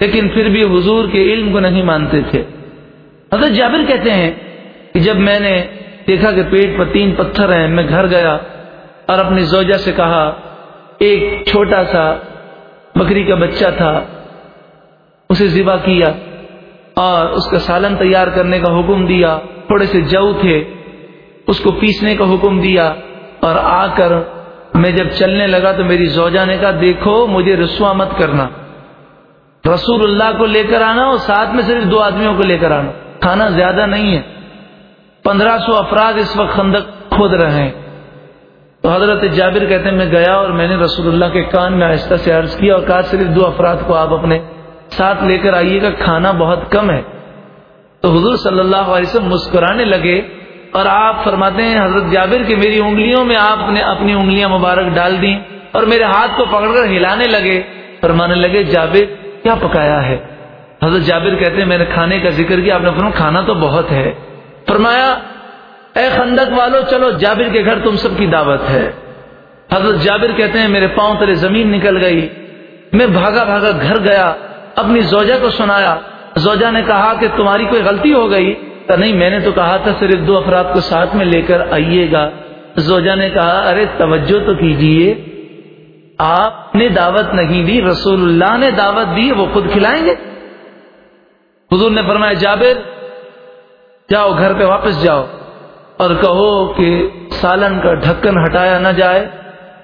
Speaker 1: لیکن پھر بھی حضور کے علم کو نہیں مانتے تھے۔ حضرت جابر کہتے ہیں کہ جب میں نے دیکھا کہ پیٹ پر تین پتھر ہیں، میں گھر گیا اور اپنی زوجہ سے کہا، ایک چھوٹا سا بکری کا بچہ تھا، اسے ذبح کیا اور اس کا سالن تیار کرنے کا حکم دیا۔ تھوڑے سے جو تھے، اس کو پیسنے کا حکم دیا اور آ کر میں جب چلنے لگا تو میری زوجہ نے کہا، دیکھو، مجھے رسوا مت کرنا۔ رسول اللہ کو لے کر آنا اور ساتھ میں صرف دو آدمیوں کو لے کر آنا۔ کھانا زیادہ نہیں ہے۔ پندرہ سو افراد اس وقت خندق کھود رہے ہیں۔ تو حضرت جابر کہتے ہیں، میں گیا اور میں نے رسول اللہ کے کان میں آہستہ سے عرض کیا اور کہا، صرف دو افراد کو آپ اپنے ساتھ لے کر آئیے گا، کھانا بہت کم ہے۔ تو حضور صلی اللہ علیہ وسلم مسکرانے لگے۔ اور آپ فرماتے ہیں، حضرت جابر کہ میری انگلیوں میں آپ نے اپنی انگلیاں مبارک ڈال دی اور میرے ہاتھ کو پکڑ کر ہلانے لگے۔ فرمانے لگے، جابر، کیا پکایا ہے؟ حضرت جابر کہتے ہیں، میں نے کھانے کا ذکر کیا، آپ نے فرمایا، کھانا تو بہت ہے۔ فرمایا، اے خندق والو، چلو، جابر کے گھر تم سب کی دعوت ہے۔ حضرت جابر کہتے ہیں، میرے پاؤں تلے زمین نکل گئی۔ میں بھاگا بھاگا گھر گیا، اپنی زوجہ کو سنایا۔ زوجہ نے کہا کہ تمہاری کوئی غلطی ہو گئی؟ تو نہیں، میں نے تو کہا تھا صرف دو افراد کو ساتھ میں لے کر آئیے گا۔ زوجہ نے کہا، ارے توجہ تو کیجیے۔ آپ نے دعوت نہیں دی، رسول اللہ نے دعوت دی، وہ خود کھلائیں گے۔ حضور نے فرمایا، جابر، جاؤ گھر پہ واپس جاؤ اور کہو کہ سالن کا ڈھکن ہٹایا نہ جائے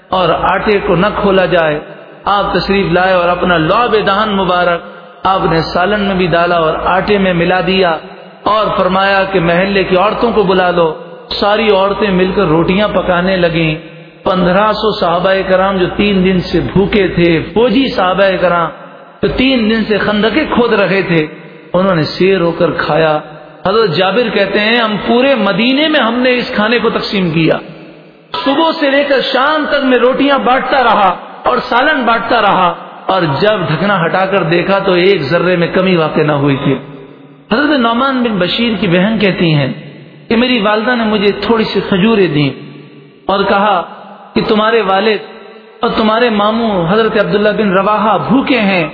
Speaker 1: اور آٹے کو نہ کھولا جائے۔ آپ تشریف لائے اور اپنا لعب دہن مبارک آپ نے سالن میں بھی ڈالا اور آٹے میں ملا دیا۔ اور فرمایا کہ محلے کی عورتوں کو بلا لو۔ ساری عورتیں مل کر روٹیاں پکانے لگیں۔ پندرہ سو صحابہ کرام جو تین دن سے بھوکے تھے، فوجی صحابہ کرام جو تین دن سے خندقے کھود رہے تھے، انہوں نے سیر ہو کر کھایا۔ حضرت جابر کہتے ہیں، ہم پورے مدینے میں ہم نے اس کھانے کو تقسیم کیا۔ صبح سے لے کر شام تک میں روٹیاں بانٹتا رہا اور سالن بانٹتا رہا۔ اور جب ڈھکنا ہٹا کر دیکھا تو ایک ذرے میں کمی واقع نہ ہوئی تھی۔ حضرت نعمان بن بشیر کی بہن کہتی ہیں کہ میری والدہ نے مجھے تھوڑی سی کھجورے دی اور کہا کہ تمہارے والد اور تمہارے ماموں حضرت عبداللہ بن روا بھوکے ہیں۔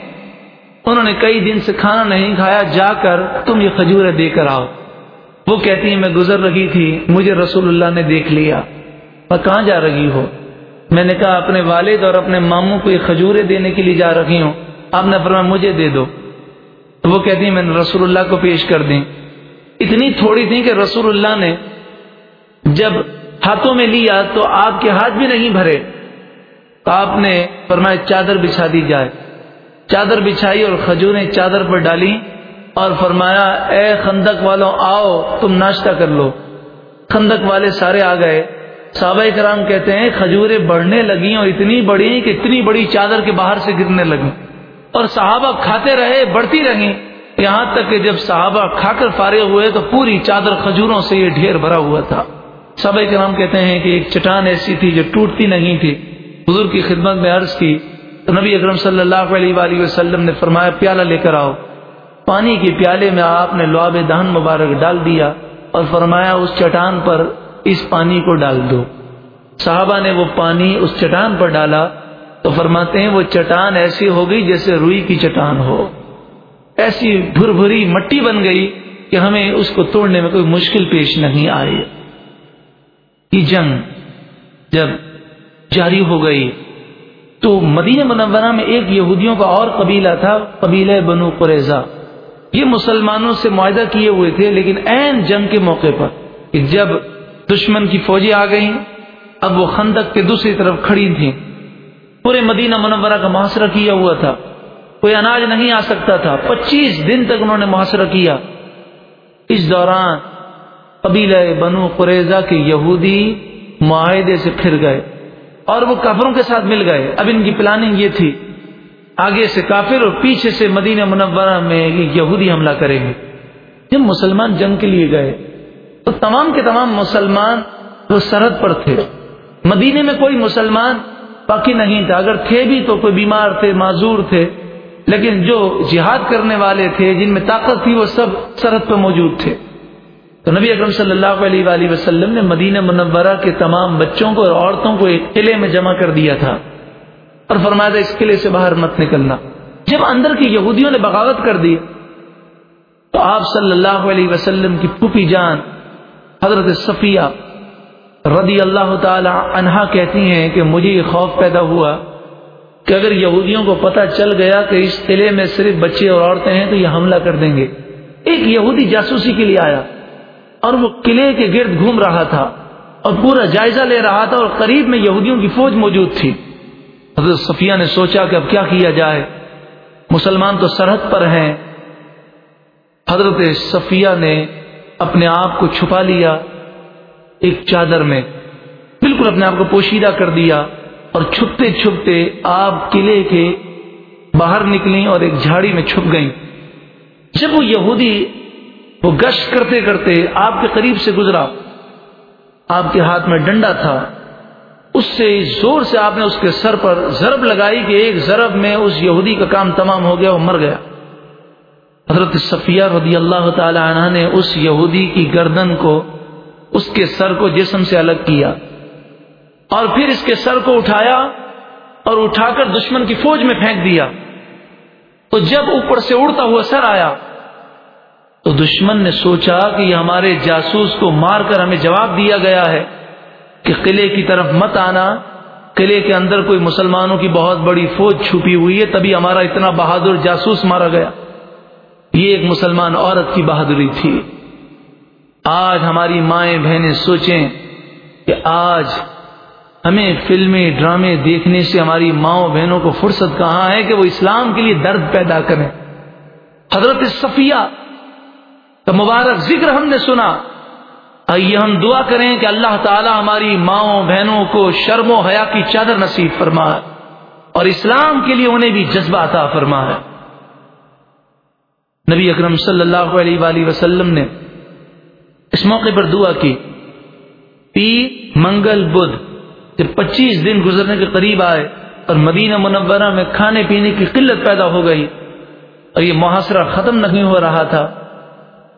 Speaker 1: انہوں نے کئی دن سے کھانا نہیں کھایا، جا کر تم یہ کھجورے دے کر آؤ۔ وہ کہتی ہیں، میں گزر رہی تھی، مجھے رسول اللہ نے دیکھ لیا۔ اور کہاں جا رہی ہو میں نے کہا، اپنے والد اور اپنے ماموں کو یہ کھجورے دینے کے لیے جا رہی ہوں۔ آپ نے فرمایا، مجھے دے دو۔ تو وہ کہتی میں نے رسول اللہ کو پیش کر دیں اتنی تھوڑی تھی کہ رسول اللہ نے جب ہاتھوں میں لیا تو آپ کے ہاتھ بھی نہیں بھرے۔ تو آپ نے فرمایا، چادر بچھا دی جائے۔ چادر بچھائی اور کھجوریں چادر پر ڈالی اور فرمایا، اے خندق والوں، آؤ، تم ناشتہ کر لو۔ خندق والے سارے آ گئے۔ صحابہ کرام کہتے ہیں، کھجوریں بڑھنے لگی اور اتنی بڑی کہ اتنی بڑی چادر کے باہر سے گرنے لگی اور صحابہ کھاتے رہے، بڑھتی رہی یہاں تک کہ جب صحابہ کھا کر فارغ ہوئے تو پوری چادر کھجوروں سے یہ ڈھیر بھرا ہوا تھا۔ صحابہ کرام کہتے ہیں کہ ایک چٹان ایسی تھی جو ٹوٹتی نہیں تھی۔ حضور کی خدمت میں عرض کی تو نبی اکرم صلی اللہ علیہ وآلہ وسلم نے فرمایا، پیالہ لے کر آؤ۔ پانی کے پیالے میں آپ نے لعاب دہن مبارک ڈال دیا اور فرمایا، اس چٹان پر اس پانی کو ڈال دو۔ صحابہ نے وہ پانی اس چٹان پر ڈالا تو فرماتے ہیں وہ چٹان ایسی ہو گئی جیسے روئی کی چٹان ہو۔ ایسی بھر بھری مٹی بن گئی کہ ہمیں اس کو توڑنے میں کوئی مشکل پیش نہیں آئی۔ یہ جنگ جب جاری ہو گئی تو مدینہ منورہ میں ایک یہودیوں کا اور قبیلہ تھا، قبیلہ بنو قریضہ یہ مسلمانوں سے معاہدہ کیے ہوئے تھے، لیکن این جنگ کے موقع پر کہ جب دشمن کی فوجیں آ گئیں، اب وہ خندق کے دوسری طرف کھڑی تھیں۔ پورے مدینہ منورہ کا محاصرہ کیا ہوا تھا۔ کوئی اناج نہیں آ سکتا تھا۔ پچیس دن تک انہوں نے محاصرہ کیا۔ اس دوران قبیلہ بنو قریضہ کے یہودی معاہدے سے پھر گئے اور وہ کافروں کے ساتھ مل گئے۔ اب ان کی پلاننگ یہ تھی، آگے سے کافر اور پیچھے سے مدینہ منورہ میں یہودی حملہ کریں گے۔ جب مسلمان جنگ کے لیے گئے، تو تمام کے تمام مسلمان وہ سرحد پر تھے۔ مدینے میں کوئی مسلمان باقی نہیں تھا اگر تھے بھی تو کوئی بیمار تھے، معذور تھے۔ لیکن جو جہاد کرنے والے تھے، جن میں طاقت تھی، وہ سب سرحد پہ موجود تھے۔ تو نبی اکرم صلی اللہ علیہ وآلہ وسلم نے مدینہ منورہ کے تمام بچوں کو اور عورتوں کو ایک قلعے میں جمع کر دیا تھا اور فرمایا تھا، اس قلعے سے باہر مت نکلنا۔ جب اندر کی یہودیوں نے بغاوت کر دی، تو آپ صلی اللہ علیہ وسلم کی پھوپھی جان، حضرت صفیہ رضی اللہ تعالی عنہا کہتی ہیں کہ مجھے یہ خوف پیدا ہوا کہ اگر یہودیوں کو پتہ چل گیا کہ اس قلعے میں صرف بچے اور عورتیں ہیں تو یہ حملہ کر دیں گے۔ ایک یہودی جاسوسی کے لیے آیا اور وہ قلعے کے گرد گھوم رہا تھا اور پورا جائزہ لے رہا تھا اور قریب میں یہودیوں کی فوج موجود تھی۔ حضرت صفیہ نے سوچا کہ اب کیا کیا جائے۔ مسلمان تو سرحد پر ہیں۔ حضرت صفیہ نے اپنے آپ کو چھپا لیا۔ ایک چادر میں بالکل اپنے آپ کو پوشیدہ کر دیا اور چھپتے چھپتے آپ قلعے کے باہر نکلی اور ایک جھاڑی میں چھپ گئیں۔ جب وہ یہودی وہ گشت کرتے کرتے آپ کے قریب سے گزرا، آپ کے ہاتھ میں ڈنڈا تھا۔ اس سے زور سے آپ نے اس کے سر پر ضرب لگائی کہ ایک ضرب میں اس یہودی کا کام تمام ہو گیا، وہ مر گیا۔ حضرت صفیہ رضی اللہ تعالی عنہ نے اس یہودی کی گردن کو اس کے سر کو جسم سے الگ کیا اور پھر اس کے سر کو اٹھایا اور اٹھا کر دشمن کی فوج میں پھینک دیا۔ تو جب اوپر سے اڑتا ہوا سر آیا، تو دشمن نے سوچا کہ یہ ہمارے جاسوس کو مار کر ہمیں جواب دیا گیا ہے کہ قلعے کی طرف مت آنا۔ قلعے کے اندر کوئی مسلمانوں کی بہت بڑی فوج چھپی ہوئی ہے، تبھی ہمارا اتنا بہادر جاسوس مارا گیا۔ یہ ایک مسلمان عورت کی بہادری تھی۔ آج ہماری مائیں بہنیں سوچیں کہ آج ہمیں فلمیں، ڈرامے دیکھنے سے ہماری ماؤں بہنوں کو فرصت کہاں ہے کہ وہ اسلام کے لیے درد پیدا کریں۔ حضرت صفیہ کا مبارک ذکر ہم نے سنا۔ آئیے ہم دعا کریں کہ اللہ تعالی ہماری ماؤں بہنوں کو شرم و حیا کی چادر نصیب فرما اور اسلام کے لیے انہیں بھی جذبہ عطا فرما ہے نبی اکرم صلی اللہ علیہ وآلہ وسلم نے اس موقع پر دعا کی۔ پی منگل بدھ جب پچیس دن گزرنے کے قریب آئے اور مدینہ منورہ میں کھانے پینے کی قلت پیدا ہو گئی اور یہ محاصرہ ختم نہیں ہو رہا تھا۔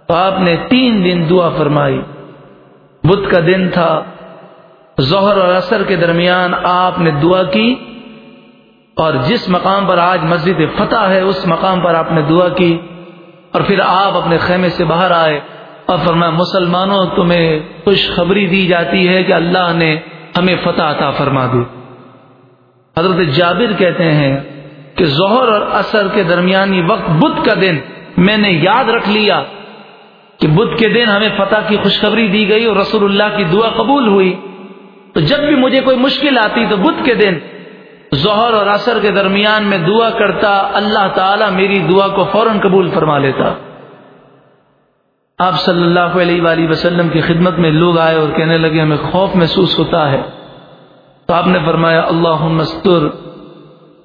Speaker 1: تو آپ نے تین دن دعا فرمائی۔ بدھ کا دن تھا۔ ظہر اور اثر کے درمیان آپ نے دعا کی۔ اور جس مقام پر آج مسجد فتح ہے، اس مقام پر آپ نے دعا کی۔ اور پھر آپ اپنے خیمے سے باہر آئے۔ اور فرمایا، مسلمانوں، تمہیں خوشخبری دی جاتی ہے کہ اللہ نے ہمیں فتح عطا فرما دی۔ حضرت جابر کہتے ہیں کہ ظہر اور اثر کے درمیانی وقت، بدھ کا دن میں نے یاد رکھ لیا کہ بدھ کے دن ہمیں فتح کی خوشخبری دی گئی اور رسول اللہ کی دعا قبول ہوئی۔ تو جب بھی مجھے کوئی مشکل آتی تو بدھ کے دن، ظہر اور اثر کے درمیان میں دعا کرتا، اللہ تعالیٰ میری دعا کو فوراً قبول فرما لیتا۔ آپ صلی اللہ علیہ وآلہ وسلم کی خدمت میں لوگ آئے اور کہنے لگے، ہمیں خوف محسوس ہوتا ہے۔ تو آپ نے فرمایا اللہ مستر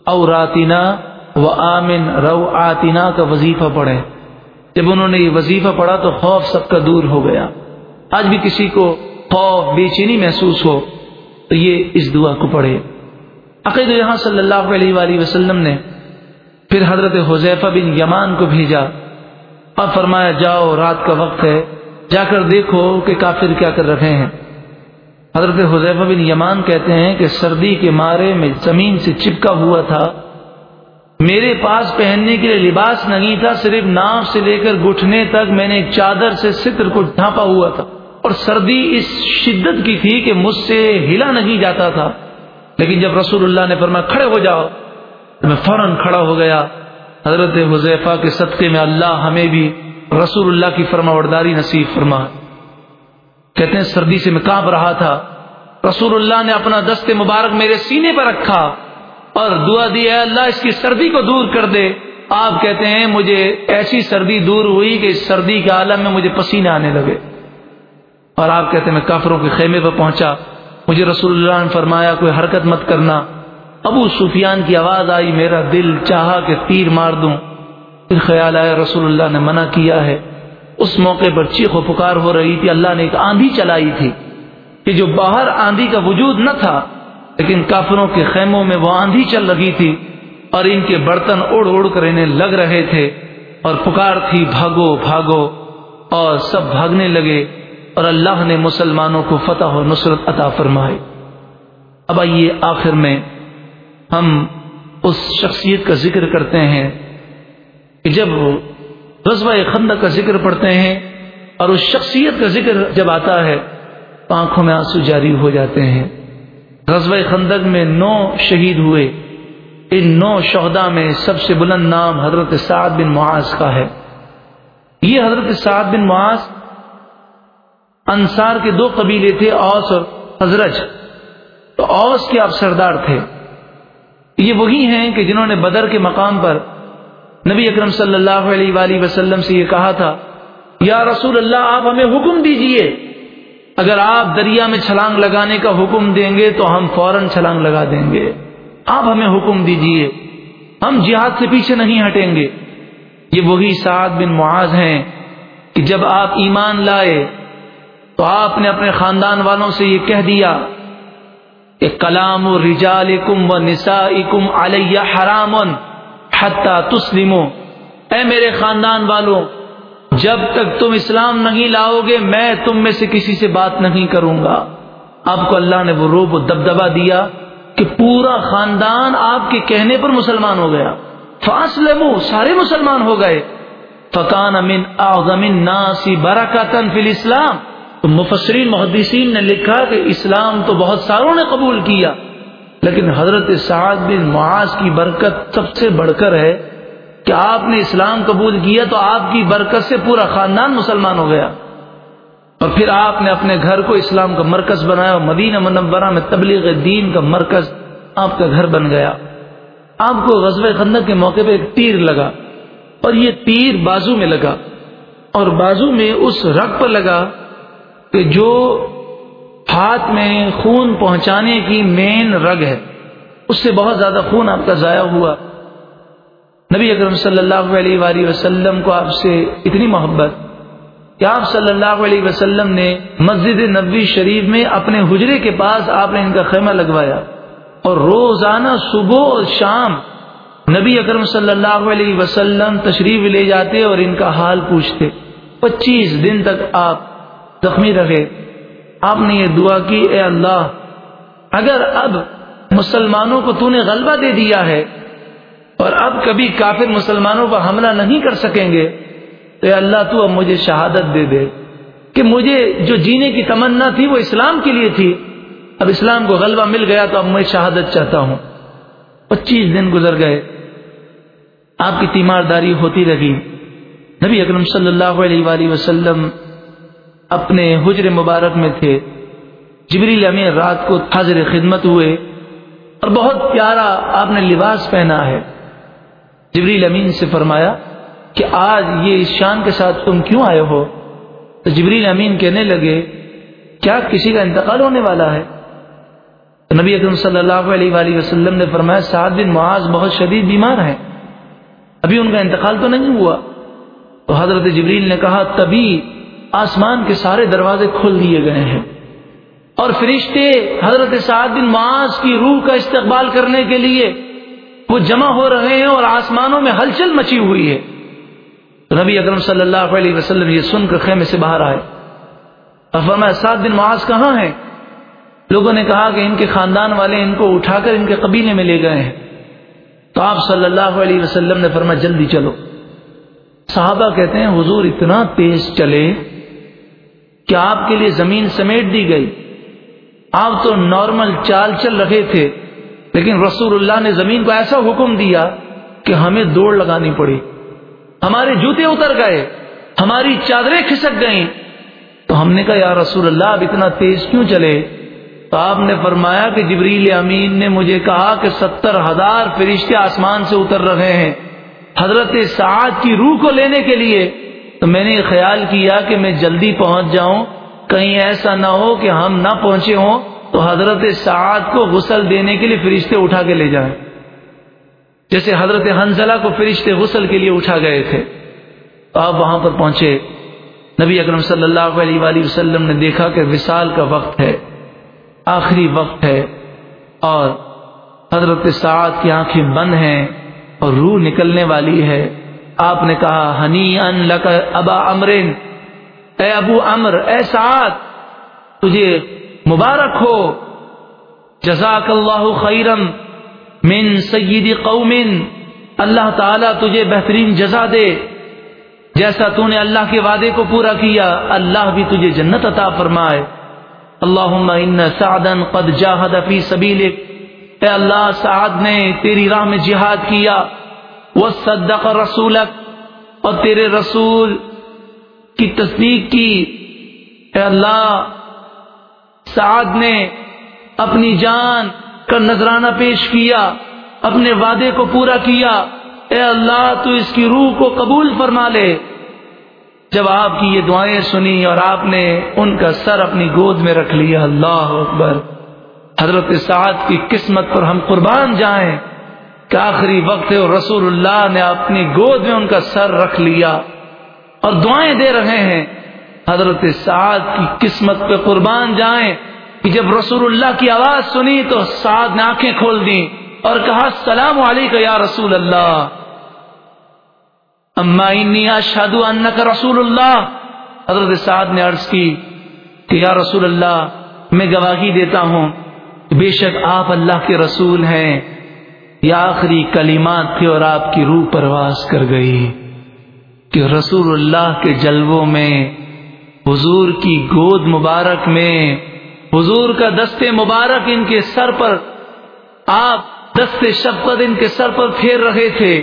Speaker 1: او راتینا و آمن رو آتینا کا وظیفہ پڑھے جب انہوں نے یہ وظیفہ پڑھا تو خوف سب کا دور ہو گیا۔ آج بھی کسی کو خوف، بے چینی محسوس ہو تو یہ اس دعا کو پڑھے عقید یہاں صلی اللہ علیہ وآلہ وسلم نے پھر حضرت حضیفہ بن یمان کو بھیجا۔ اور فرمایا، جاؤ، رات کا وقت ہے، جا کر دیکھو کہ کافر کیا کر رہے ہیں۔ حضرت حضیفہ بن یمان کہتے ہیں کہ سردی کے مارے میں زمین سے چپکا ہوا تھا۔ میرے پاس پہننے کے لیے لباس نہیں تھا، صرف ناف سے لے کر گھٹنے تک میں نے ایک چادر سے ستر کو ڈھانپا ہوا تھا۔ اور سردی اس شدت کی تھی کہ مجھ سے ہلا نہیں جاتا تھا۔ لیکن جب رسول اللہ نے فرمایا، کھڑے ہو جاؤ تو میں فوراً کھڑا ہو گیا۔ حضرت حضیفہ کے صدقے میں اللہ ہمیں بھی رسول اللہ کی فرما ورداری نصیب فرما۔ کہتے ہیں، سردی سے میں کانپ رہا تھا۔ رسول اللہ نے اپنا دست مبارک میرے سینے پر رکھا اور دعا دی، اے اللہ، اس کی سردی کو دور کر دے۔ آپ کہتے ہیں، مجھے ایسی سردی دور ہوئی کہ اس سردی کے عالم میں مجھے پسینے آنے لگے۔ اور آپ کہتے ہیں، میں کافروں کے خیمے پر پہنچا۔ مجھے رسول اللہ نے فرمایا، کوئی حرکت مت کرنا۔ ابو سفیان کی آواز آئی، میرا دل چاہا کہ تیر مار دوں۔ پھر خیال آیا، رسول اللہ نے منع کیا ہے۔ اس موقع پر چیخ و پکار ہو رہی تھی، اللہ نے ایک آندھی چلائی تھی کہ جو باہر آندھی کا وجود نہ تھا، لیکن کافروں کے خیموں میں وہ آندھی چل رہی تھی اور ان کے برتن اڑ اڑ کر انہیں لگ رہے تھے اور پکار تھی، بھاگو بھاگو۔ اور سب بھاگنے لگے اور اللہ نے مسلمانوں کو فتح و نصرت عطا فرمائی اب آئیے آخر میں ہم اس شخصیت کا ذکر کرتے ہیں کہ جب غزوہ خندق کا ذکر پڑھتے ہیں اور اس شخصیت کا ذکر جب آتا ہے تو آنکھوں میں آنسو جاری ہو جاتے ہیں۔ غزوہ خندق میں نو شہید ہوئے۔ ان نو شہدا میں سب سے بلند نام حضرت سعد بن معاذ کا ہے۔ یہ حضرت سعد بن معاذ انصار کے دو قبیلے تھے، اوس اور حضرت تو اوس کے آپ سردار تھے۔ یہ وہی ہیں کہ جنہوں نے بدر کے مقام پر نبی اکرم صلی اللہ علیہ وآلہ وسلم سے یہ کہا تھا، یا رسول اللہ، آپ ہمیں حکم دیجیے۔ اگر آپ دریا میں چھلانگ لگانے کا حکم دیں گے تو ہم فوراً چھلانگ لگا دیں گے۔ آپ ہمیں حکم دیجیے۔ ہم جہاد سے پیچھے نہیں ہٹیں گے۔ یہ وہی سعد بن معاذ ہیں کہ جب آپ ایمان لائے تو آپ نے اپنے خاندان والوں سے یہ کہہ دیا کہ کلام رجال کم و نسا کم علیہ حرام حتیٰ تسلمو۔ اے میرے خاندان والوں جب تک تم اسلام نہیں لاؤ گے میں تم میں سے کسی سے بات نہیں کروں گا۔ آپ کو اللہ نے وہ روب و دبدبا دیا کہ پورا خاندان آپ کے کہنے پر مسلمان ہو گیا۔ فاصلے سارے مسلمان ہو گئے۔ فقان امین اعظمین ناسی برکاتن فی الاسلام۔ تو مفسرین محدثین نے لکھا کہ اسلام تو بہت ساروں نے قبول کیا، لیکن حضرت سعد بن معاذ کی برکت سب سے بڑھ کر ہے۔ کہ آپ نے اسلام قبول کیا تو آپ کی برکت سے پورا خاندان مسلمان ہو گیا۔ اور پھر آپ نے اپنے گھر کو اسلام کا مرکز بنایا اور مدینہ منورہ میں تبلیغ دین کا مرکز آپ کا گھر بن گیا۔ آپ کو غزب خندق کے موقع پہ ایک تیر لگا اور یہ تیر بازو میں لگا اور بازو میں اس رگ پر لگا کہ جو ہاتھ میں خون پہنچانے کی مین رگ ہے، اس سے بہت زیادہ خون آپ کا ضائع ہوا۔ نبی اکرم صلی اللہ علیہ وآلہ وسلم کو آپ سے اتنی محبت کہ آپ صلی اللہ علیہ وسلم نے مسجد نبوی شریف میں اپنے حجرے کے پاس آپ نے ان کا خیمہ لگوایا۔ اور روزانہ صبح اور شام نبی اکرم صلی اللہ علیہ وسلم تشریف لے جاتے اور ان کا حال پوچھتے۔ پچیس دن تک آپ زخمی رہے آپ نے یہ دعا کی، اے اللہ، اگر اب مسلمانوں کو تو نے غلبہ دے دیا ہے اور اب کبھی کافر مسلمانوں پر حملہ نہیں کر سکیں گے، تو اے اللہ، تو اب مجھے شہادت دے دے کہ مجھے جو جینے کی تمنا تھی وہ اسلام کے لیے تھی۔ اب اسلام کو غلبہ مل گیا تو اب میں شہادت چاہتا ہوں۔ پچیس دن گزر گئے۔ آپ کی تیمارداری ہوتی رہی۔ نبی اکرم صلی اللہ علیہ وآلہ وسلم اپنے حجر مبارک میں تھے۔ جبریل امین رات کو حاضر خدمت ہوئے اور بہت پیارا آپ نے لباس پہنا ہے۔ جبریل امین سے فرمایا کہ آج یہ اس شان کے ساتھ تم کیوں آئے ہو؟ تو جبریل امین کہنے لگے، کیا کسی کا انتقال ہونے والا ہے؟ تو نبی اکرم صلی اللہ علیہ وآلہ وسلم نے فرمایا سات دن معاذ بہت شدید بیمار ہیں۔ ابھی ان کا انتقال تو نہیں ہوا۔ تو حضرت جبریل نے کہا، تبھی آسمان کے سارے دروازے کھول دیے گئے ہیں۔ اور فرشتے حضرت سعد بن معاذ کی روح کا استقبال کرنے کے لیے وہ جمع ہو رہے ہیں اور آسمانوں میں ہلچل مچی ہوئی ہے۔ نبی اکرم صلی اللہ علیہ وسلم یہ سن کر خیمے سے باہر آئے۔ اور فرمایا سات دن معاذ کہاں ہیں؟ لوگوں نے کہا کہ ان کے خاندان والے ان کو اٹھا کر ان کے قبیلے میں لے گئے ہیں۔ تو آپ صلی اللہ علیہ وسلم نے فرمایا، جلدی چلو۔ صحابہ کہتے ہیں، حضور اتنا تیز چلے کہ آپ کے لیے زمین سمیٹ دی گئی۔ آپ تو نارمل چال چل رہے تھے، لیکن رسول اللہ نے زمین کو ایسا حکم دیا کہ ہمیں دوڑ لگانی پڑی۔ ہمارے جوتے اتر گئے، ہماری چادریں کھسک گئیں۔ تو ہم نے کہا، یا رسول اللہ، اب اتنا تیز کیوں چلے؟ تو آپ نے فرمایا کہ جبریل امین نے مجھے کہا کہ ستر ہزار فرشتے آسمان سے اتر رہے ہیں۔ حضرت سعاد کی روح کو لینے کے لیے تو میں نے خیال کیا کہ میں جلدی پہنچ جاؤں، کہیں ایسا نہ ہو کہ ہم نہ پہنچے ہوں، تو حضرت سعاد کو غسل دینے کے لیے فرشتے اٹھا کے لے جائیں۔ جیسے حضرت حنزلہ کو فرشتے غسل کے لیے اٹھا گئے تھے۔ تو آپ وہاں پر پہنچے۔ نبی اکرم صلی اللہ علیہ وآلہ وسلم نے دیکھا کہ وصال کا وقت ہے، آخری وقت ہے اور حضرت سعاد کی آنکھیں بند ہیں اور روح نکلنے والی ہے۔ آپ نے کہا ہنی ان لک ابا امرن. اے ابو امر، اے سعد، تجھے مبارک ہو۔ جزاک اللہ خیرم من سید قوم، اللہ تعالیٰ تجھے بہترین جزا دے۔ جیسا تو نے اللہ کے وعدے کو پورا کیا، اللہ بھی تجھے جنت عطا فرمائے۔ اللہم ان سعدا قد جاہد فی سبیلک۔ اے اللہ، سعد نے تیری راہ میں جہاد کیا۔ وصدق رسولک اور تیرے رسول کی تصدیق کی۔ اے اللہ، سعد نے اپنی جان کا نذرانہ پیش کیا، اپنے وعدے کو پورا کیا۔ اے اللہ، تو اس کی روح کو قبول فرما لے۔ جب آپ کی یہ دعائیں سنی اور آپ نے ان کا سر اپنی گود میں رکھ لیا، اللہ اکبر۔ حضرت سعد کی قسمت پر ہم قربان جائیں۔ کہ آخری وقت ہے اور رسول اللہ نے اپنی گود میں ان کا سر رکھ لیا اور دعائیں دے رہے ہیں۔ حضرت سعد کی قسمت پہ قربان جائیں کہ جب رسول اللہ کی آواز سنی تو سعد نے آنکھیں کھول دی اور کہا، السلام علیکم یا رسول اللہ۔ اما انی اشہد انک رسول اللہ۔ حضرت سعد نے عرض کی کہ، یا رسول اللہ، میں گواہی دیتا ہوں بے شک آپ اللہ کے رسول ہیں۔ یہ آخری کلمات تھے اور آپ کی روح پرواز کر گئی کہ رسول اللہ کے جلووں میں، حضور کی گود مبارک میں، حضور کا دستے مبارک ان کے سر پر، آپ دستے شفقت ان کے سر پر پھیر رہے تھے،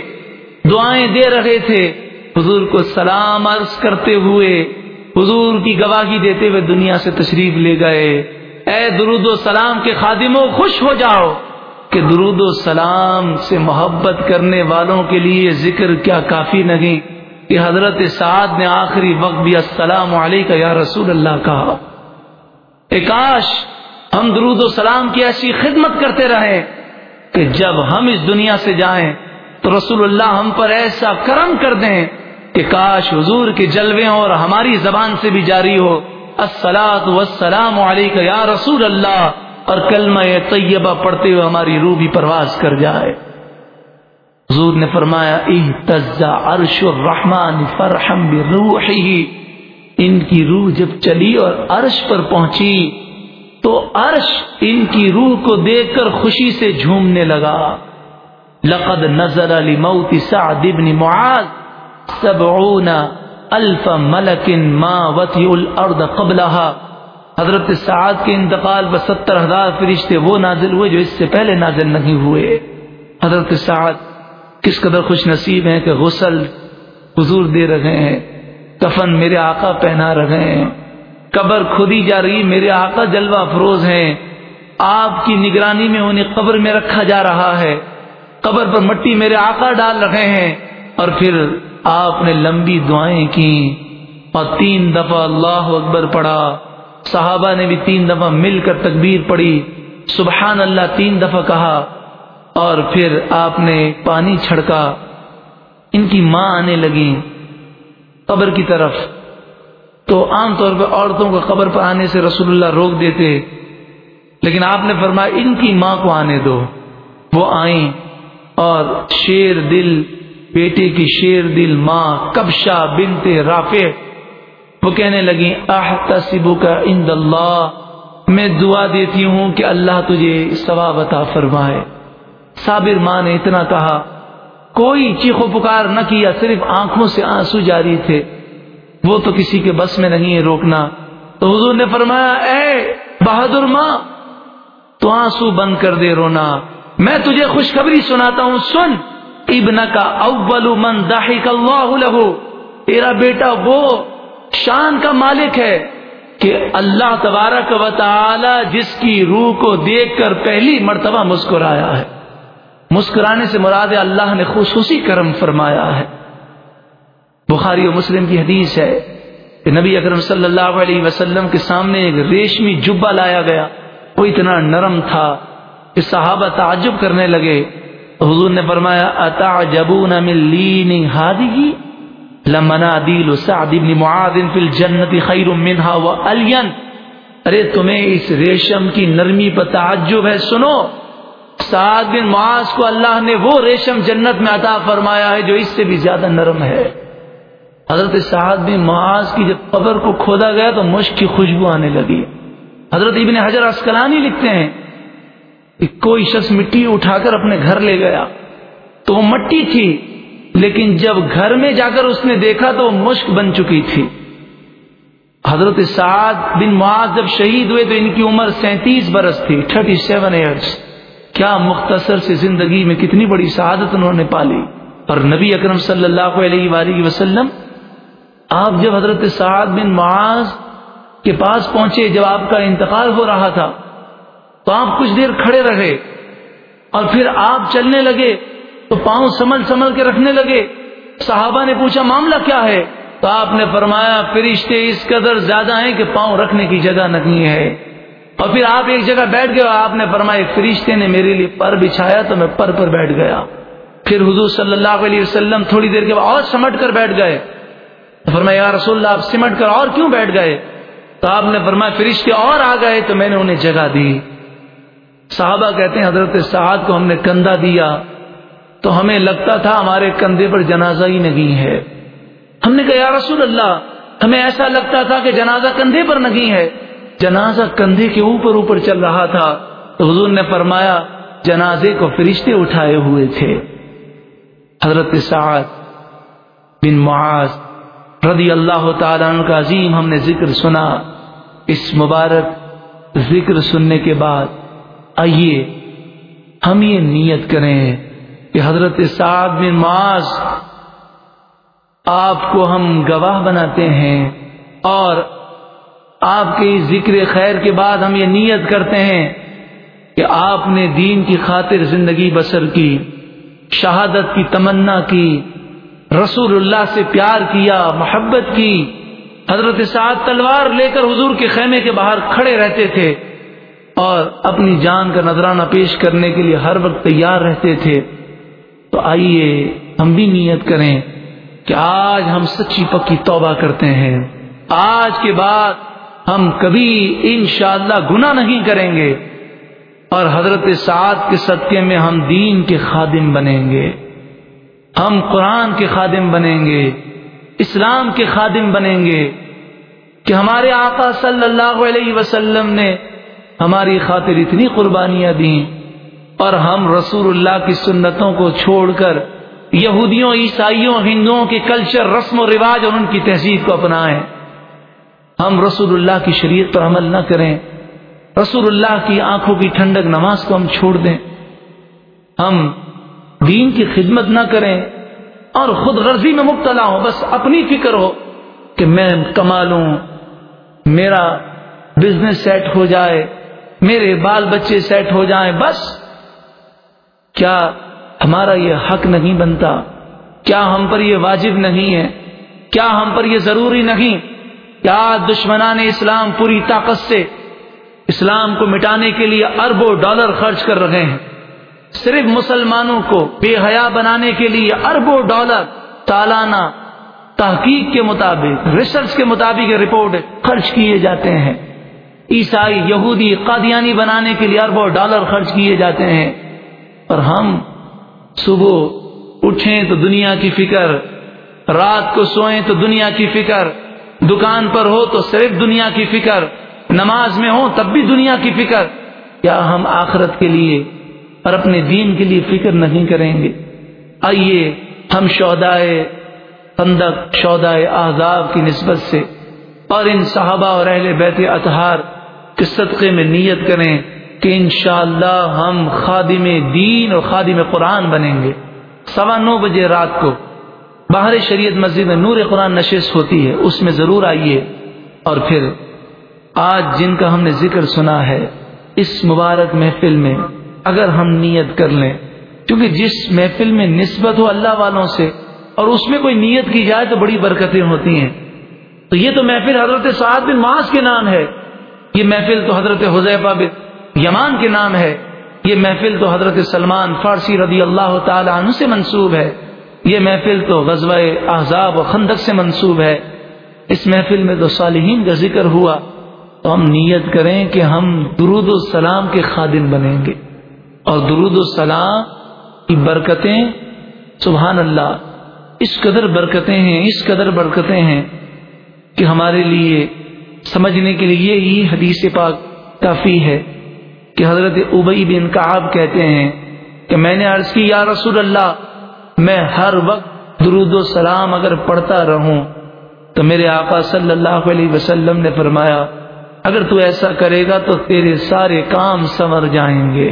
Speaker 1: دعائیں دے رہے تھے، حضور کو سلام عرض کرتے ہوئے، حضور کی گواہی دیتے ہوئے دنیا سے تشریف لے گئے۔ اے درود و سلام کے خادموں، خوش ہو جاؤ۔ کہ درود و سلام سے محبت کرنے والوں کے لیے ذکر کیا کافی نہیں کہ حضرت سعد نے آخری وقت بھی السلام علیکم یا رسول اللہ کہا۔ کاش ہم درود و سلام کی ایسی خدمت کرتے رہیں کہ جب ہم اس دنیا سے جائیں تو رسول اللہ ہم پر ایسا کرم کر دیں کہ کاش حضور کے جلوے اور ہماری زبان سے بھی جاری ہو۔ السلاۃ وسلام علیکم یا رسول اللہ۔ اور کلمہ طیبہ پڑھتے ہوئے ہماری روح بھی پرواز کر جائے۔ حضور نے فرمایا عرش الرحمن فرحم بروحی ان کی روح جب چلی اور عرش پر پہنچی، تو عرش ان کی روح کو دیکھ کر خوشی سے جھومنے لگا۔ لقد نزل لموت سعد بن معاذ سبعون الف ملک ما وطی الارض قبلها حضرت سعد کے انتقال پر ستر ہزار فرشتے وہ نازل ہوئے جو اس سے پہلے نازل نہیں ہوئے۔ حضرت سعد کس قدر خوش نصیب ہیں کہ غسل حضور دے رہے ہیں، کفن میرے آقا پہنا رہے ہیں، قبر کھودی جا رہی، میرے آقا جلوہ افروز ہیں۔ آپ کی نگرانی میں انہیں قبر میں رکھا جا رہا ہے۔ قبر پر مٹی میرے آقا ڈال رہے ہیں۔ اور پھر آپ نے لمبی دعائیں کی اور تین دفعہ اللہ اکبر پڑھا۔ صحابہ نے بھی تین دفعہ مل کر تکبیر پڑھی، سبحان اللہ تین دفعہ کہا، اور پھر آپ نے پانی چھڑکا، ان کی ماں آنے لگی قبر کی طرف۔ تو عام طور پہ عورتوں کو قبر پر آنے سے رسول اللہ روک دیتے، لیکن آپ نے فرمایا ان کی ماں کو آنے دو۔ وہ آئیں، اور شیر دل، بیٹے کی شیر دل ماں کبشا بنتے رافع وہ کہنے لگی احتسب کا اند اللہ. میں دعا دیتی ہوں کہ اللہ تجھے ثواب عطا فرمائے۔ صابر ماں نے اتنا کہا، کوئی چیخو پکار نہ کیا، صرف آنکھوں سے آنسو جاری تھے۔ وہ تو کسی کے بس میں نہیں ہے روکنا۔ تو حضور نے فرمایا، اے بہادر ماں، تو آنسو بند کر دے رونا۔ میں تجھے خوشخبری سناتا ہوں، سن۔ ابن کا اول من ضحک اللہ لہو۔ تیرا بیٹا وہ شان کا مالک ہے کہ اللہ تبارک و تعالی جس کی روح کو دیکھ کر پہلی مرتبہ مسکرایا ہے۔ مسکرانے سے مراد اللہ نے خصوصی کرم فرمایا ہے۔ بخاری و مسلم کی حدیث ہے کہ نبی اکرم صلی اللہ علیہ وسلم کے سامنے ایک ریشمی جبا لایا گیا۔ وہ اتنا نرم تھا کہ صحابہ تعجب کرنے لگے۔ حضور نے فرمایا اتا جبو نی ہادی؟ لمنا دل سعد بن معاذ فی الجنت خیر منها والین ارے تمہیں اس ریشم کی نرمی پر تعجب ہے، سنو۔ سعد بن معاذ کو اللہ نے وہ ریشم جنت میں عطا فرمایا ہے جو اس سے بھی زیادہ نرم ہے۔ حضرت سعد بن معاذ کی جب قبر کو کھودا گیا تو مشک کی خوشبو آنے لگی۔ حضرت ابن حجر اسکلانی لکھتے ہیں کہ کوئی شخص مٹی اٹھا کر اپنے گھر لے گیا۔ تو وہ مٹی تھی۔ لیکن جب گھر میں جا کر اس نے دیکھا تو وہ مشک بن چکی تھی۔ حضرت سعد بن معاذ جب شہید ہوئے تو ان کی عمر سینتیس برس تھی، تھرٹی سیون ایئرس کیا مختصر سے زندگی میں کتنی بڑی سعادت انہوں نے پالی۔ اور نبی اکرم صلی اللہ علیہ وآلہ وسلم آپ جب حضرت سعد بن معاذ کے پاس پہنچے، جب آپ کا انتقال ہو رہا تھا، تو آپ کچھ دیر کھڑے رہے اور پھر آپ چلنے لگے۔ تو پاؤں سمل سمل کے رکھنے لگے۔ صحابہ نے پوچھا، معاملہ کیا ہے؟ تو آپ نے فرمایا، فرشتے اس قدر زیادہ ہیں کہ پاؤں رکھنے کی جگہ نہیں ہے۔ اور پھر آپ ایک جگہ بیٹھ گئے اور آپ نے فرمایا، فرشتے نے میرے لیے پر بچھایا تو میں پر پر بیٹھ گیا۔ پھر حضور صلی اللہ علیہ وسلم تھوڑی دیر کے بعد اور سمٹ کر بیٹھ گئے۔ فرمایا، یا رسول اللہ، آپ سمٹ کر اور کیوں بیٹھ گئے؟ تو آپ نے فرمایا، فرشتے اور آ گئے تو میں نے انہیں جگہ دی۔ صحابہ کہتے ہیں، حضرت سعد کو ہم نے کندھا دیا۔ تو ہمیں لگتا تھا ہمارے کندھے پر جنازہ ہی نہیں ہے۔ ہم نے کہا، یا رسول اللہ، ہمیں ایسا لگتا تھا کہ جنازہ کندھے پر نہیں ہے۔ جنازہ کندھے کے اوپر اوپر چل رہا تھا۔ تو حضور نے فرمایا، جنازے کو فرشتے اٹھائے ہوئے تھے۔ حضرت سعد بن معاذ رضی اللہ تعالیٰ عنہ کا عظیم ہم نے ذکر سنا۔ اس مبارک ذکر سننے کے بعد، آئیے ہم یہ نیت کریں۔ کہ حضرت سعد بن معاذ آپ کو ہم گواہ بناتے ہیں اور آپ کے ذکر خیر کے بعد ہم یہ نیت کرتے ہیں کہ آپ نے دین کی خاطر زندگی بسر کی، شہادت کی تمنا کی، رسول اللہ سے پیار کیا، محبت کی۔ حضرت سعد تلوار لے کر حضور کے خیمے کے باہر کھڑے رہتے تھے اور اپنی جان کا نذرانہ پیش کرنے کے لیے ہر وقت تیار رہتے تھے۔ تو آئیے، ہم بھی نیت کریں کہ آج ہم سچی پکی توبہ کرتے ہیں۔ آج کے بعد ہم کبھی انشاءاللہ اللہ گنا نہیں کریں گے۔ اور حضرت سعد کے صدقے میں ہم دین کے خادم بنیں گے۔ ہم قرآن کے خادم بنیں گے۔ اسلام کے خادم بنیں گے۔ کہ ہمارے آقا صلی اللہ علیہ وسلم نے ہماری خاطر اتنی قربانیاں دیں۔ اور ہم رسول اللہ کی سنتوں کو چھوڑ کر یہودیوں، عیسائیوں، ہندوؤں کے کلچر، رسم و رواج اور ان کی تہذیب کو اپنائیں۔ ہم رسول اللہ کی شریعت پر عمل نہ کریں۔ رسول اللہ کی آنکھوں کی ٹھنڈک نماز کو ہم چھوڑ دیں۔ ہم دین کی خدمت نہ کریں اور خود غرضی میں مبتلا ہوں۔ بس اپنی فکر ہو کہ میں کما لوں میرا بزنس سیٹ ہو جائے، میرے بال بچے سیٹ ہو جائیں۔ بس کیا ہمارا یہ حق نہیں بنتا؟ کیا ہم پر یہ واجب نہیں ہے؟ کیا ہم پر یہ ضروری نہیں؟ کیا دشمنان اسلام پوری طاقت سے اسلام کو مٹانے کے لیے اربوں ڈالر خرچ کر رہے ہیں؟ صرف مسلمانوں کو بے حیا بنانے کے لیے اربوں ڈالر سالانہ تحقیق کے مطابق ریسرچ کے مطابق رپورٹ خرچ کیے جاتے ہیں۔ عیسائی، یہودی، قادیانی بنانے کے لیے اربوں ڈالر خرچ کیے جاتے ہیں۔ اور ہم صبح اٹھیں تو دنیا کی فکر، رات کو سوئیں تو دنیا کی فکر، دکان پر ہو تو صرف دنیا کی فکر، نماز میں ہو تب بھی دنیا کی فکر۔ کیا ہم آخرت کے لیے اور اپنے دین کے لیے فکر نہیں کریں گے؟ آئیے ہم شہدائے خندق شہدائے آزاب کی نسبت سے اور ان صحابہ اور اہل بیت اطہار کے صدقے میں نیت کریں۔ کہ انشاءاللہ ہم خادم دین اور خادم قرآن بنیں گے۔ سوا نو بجے رات کو باہر شریعت مسجد میں نور قرآن نشست ہوتی ہے، اس میں ضرور آئیے۔ اور پھر آج جن کا ہم نے ذکر سنا ہے اس مبارک محفل میں اگر ہم نیت کر لیں، کیونکہ جس محفل میں نسبت ہو اللہ والوں سے اور اس میں کوئی نیت کی جائے تو بڑی برکتیں ہوتی ہیں۔ تو یہ تو محفل حضرت سعد بن معاذ کے نام ہے۔ یہ محفل تو حضرت حضیفہ بن یمان کے نام ہے۔ یہ محفل تو حضرت سلمان فارسی رضی اللہ تعالی عنہ سے منسوب ہے۔ یہ محفل تو غزوہ احزاب و خندق سے منسوب ہے۔ اس محفل میں تو صالحین کا ذکر ہوا۔ تو ہم نیت کریں کہ ہم درود السلام کے خادم بنیں گے۔ اور درود السلام کی برکتیں سبحان اللہ اس قدر برکتیں ہیں، اس قدر برکتیں ہیں کہ ہمارے لیے، سمجھنے کے لیے یہی حدیث پاک کافی ہے۔ کہ حضرت ابئی بن کعب کہتے ہیں کہ میں نے عرض کی، یا رسول اللہ، میں ہر وقت درود و سلام اگر پڑھتا رہوں تو میرے آقا صلی اللہ علیہ وسلم نے فرمایا، اگر تو ایسا کرے گا تو تیرے سارے کام سنور جائیں گے،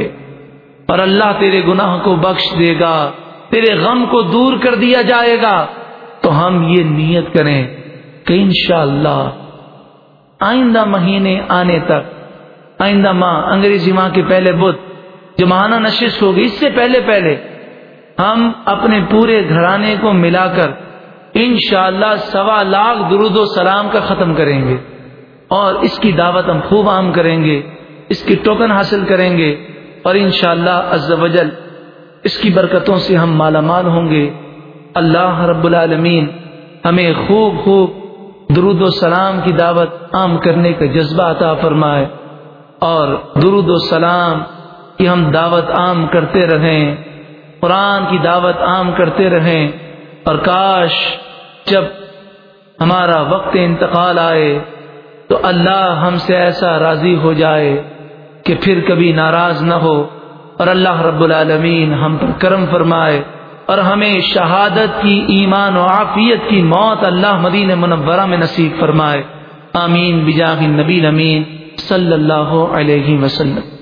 Speaker 1: اور اللہ تیرے گناہ کو بخش دے گا، تیرے غم کو دور کر دیا جائے گا۔ تو ہم یہ نیت کریں کہ انشاءاللہ آئندہ مہینے آنے تک آئندہ ماہ انگریزی ماہ کے پہلے بدھ جو ماہانہ نشست ہوگی، اس سے پہلے پہلے ہم اپنے پورے گھرانے کو ملا کر انشاءاللہ سوا لاکھ درود و سلام کا ختم کریں گے۔ اور اس کی دعوت ہم خوب عام کریں گے، اس کی ٹوکن حاصل کریں گے۔ اور انشاءاللہ شاء اللہ اس کی برکتوں سے ہم مالا مال ہوں گے۔ اللہ رب العالمین ہمیں خوب خوب درود و سلام کی دعوت عام کرنے کا جذبہ عطا فرمائے۔ اور درود و سلام کی ہم دعوت عام کرتے رہیں، قرآن کی دعوت عام کرتے رہیں، اور کاش جب ہمارا وقت انتقال آئے تو اللہ ہم سے ایسا راضی ہو جائے کہ پھر کبھی ناراض نہ ہو، اور اللہ رب العالمین ہم پر کرم فرمائے، اور ہمیں شہادت کی ایمان و عافیت کی موت اللہ مدین منورہ میں نصیب فرمائے۔ آمین، بجاہ نبی امین صلی اللہ علیہ وسلم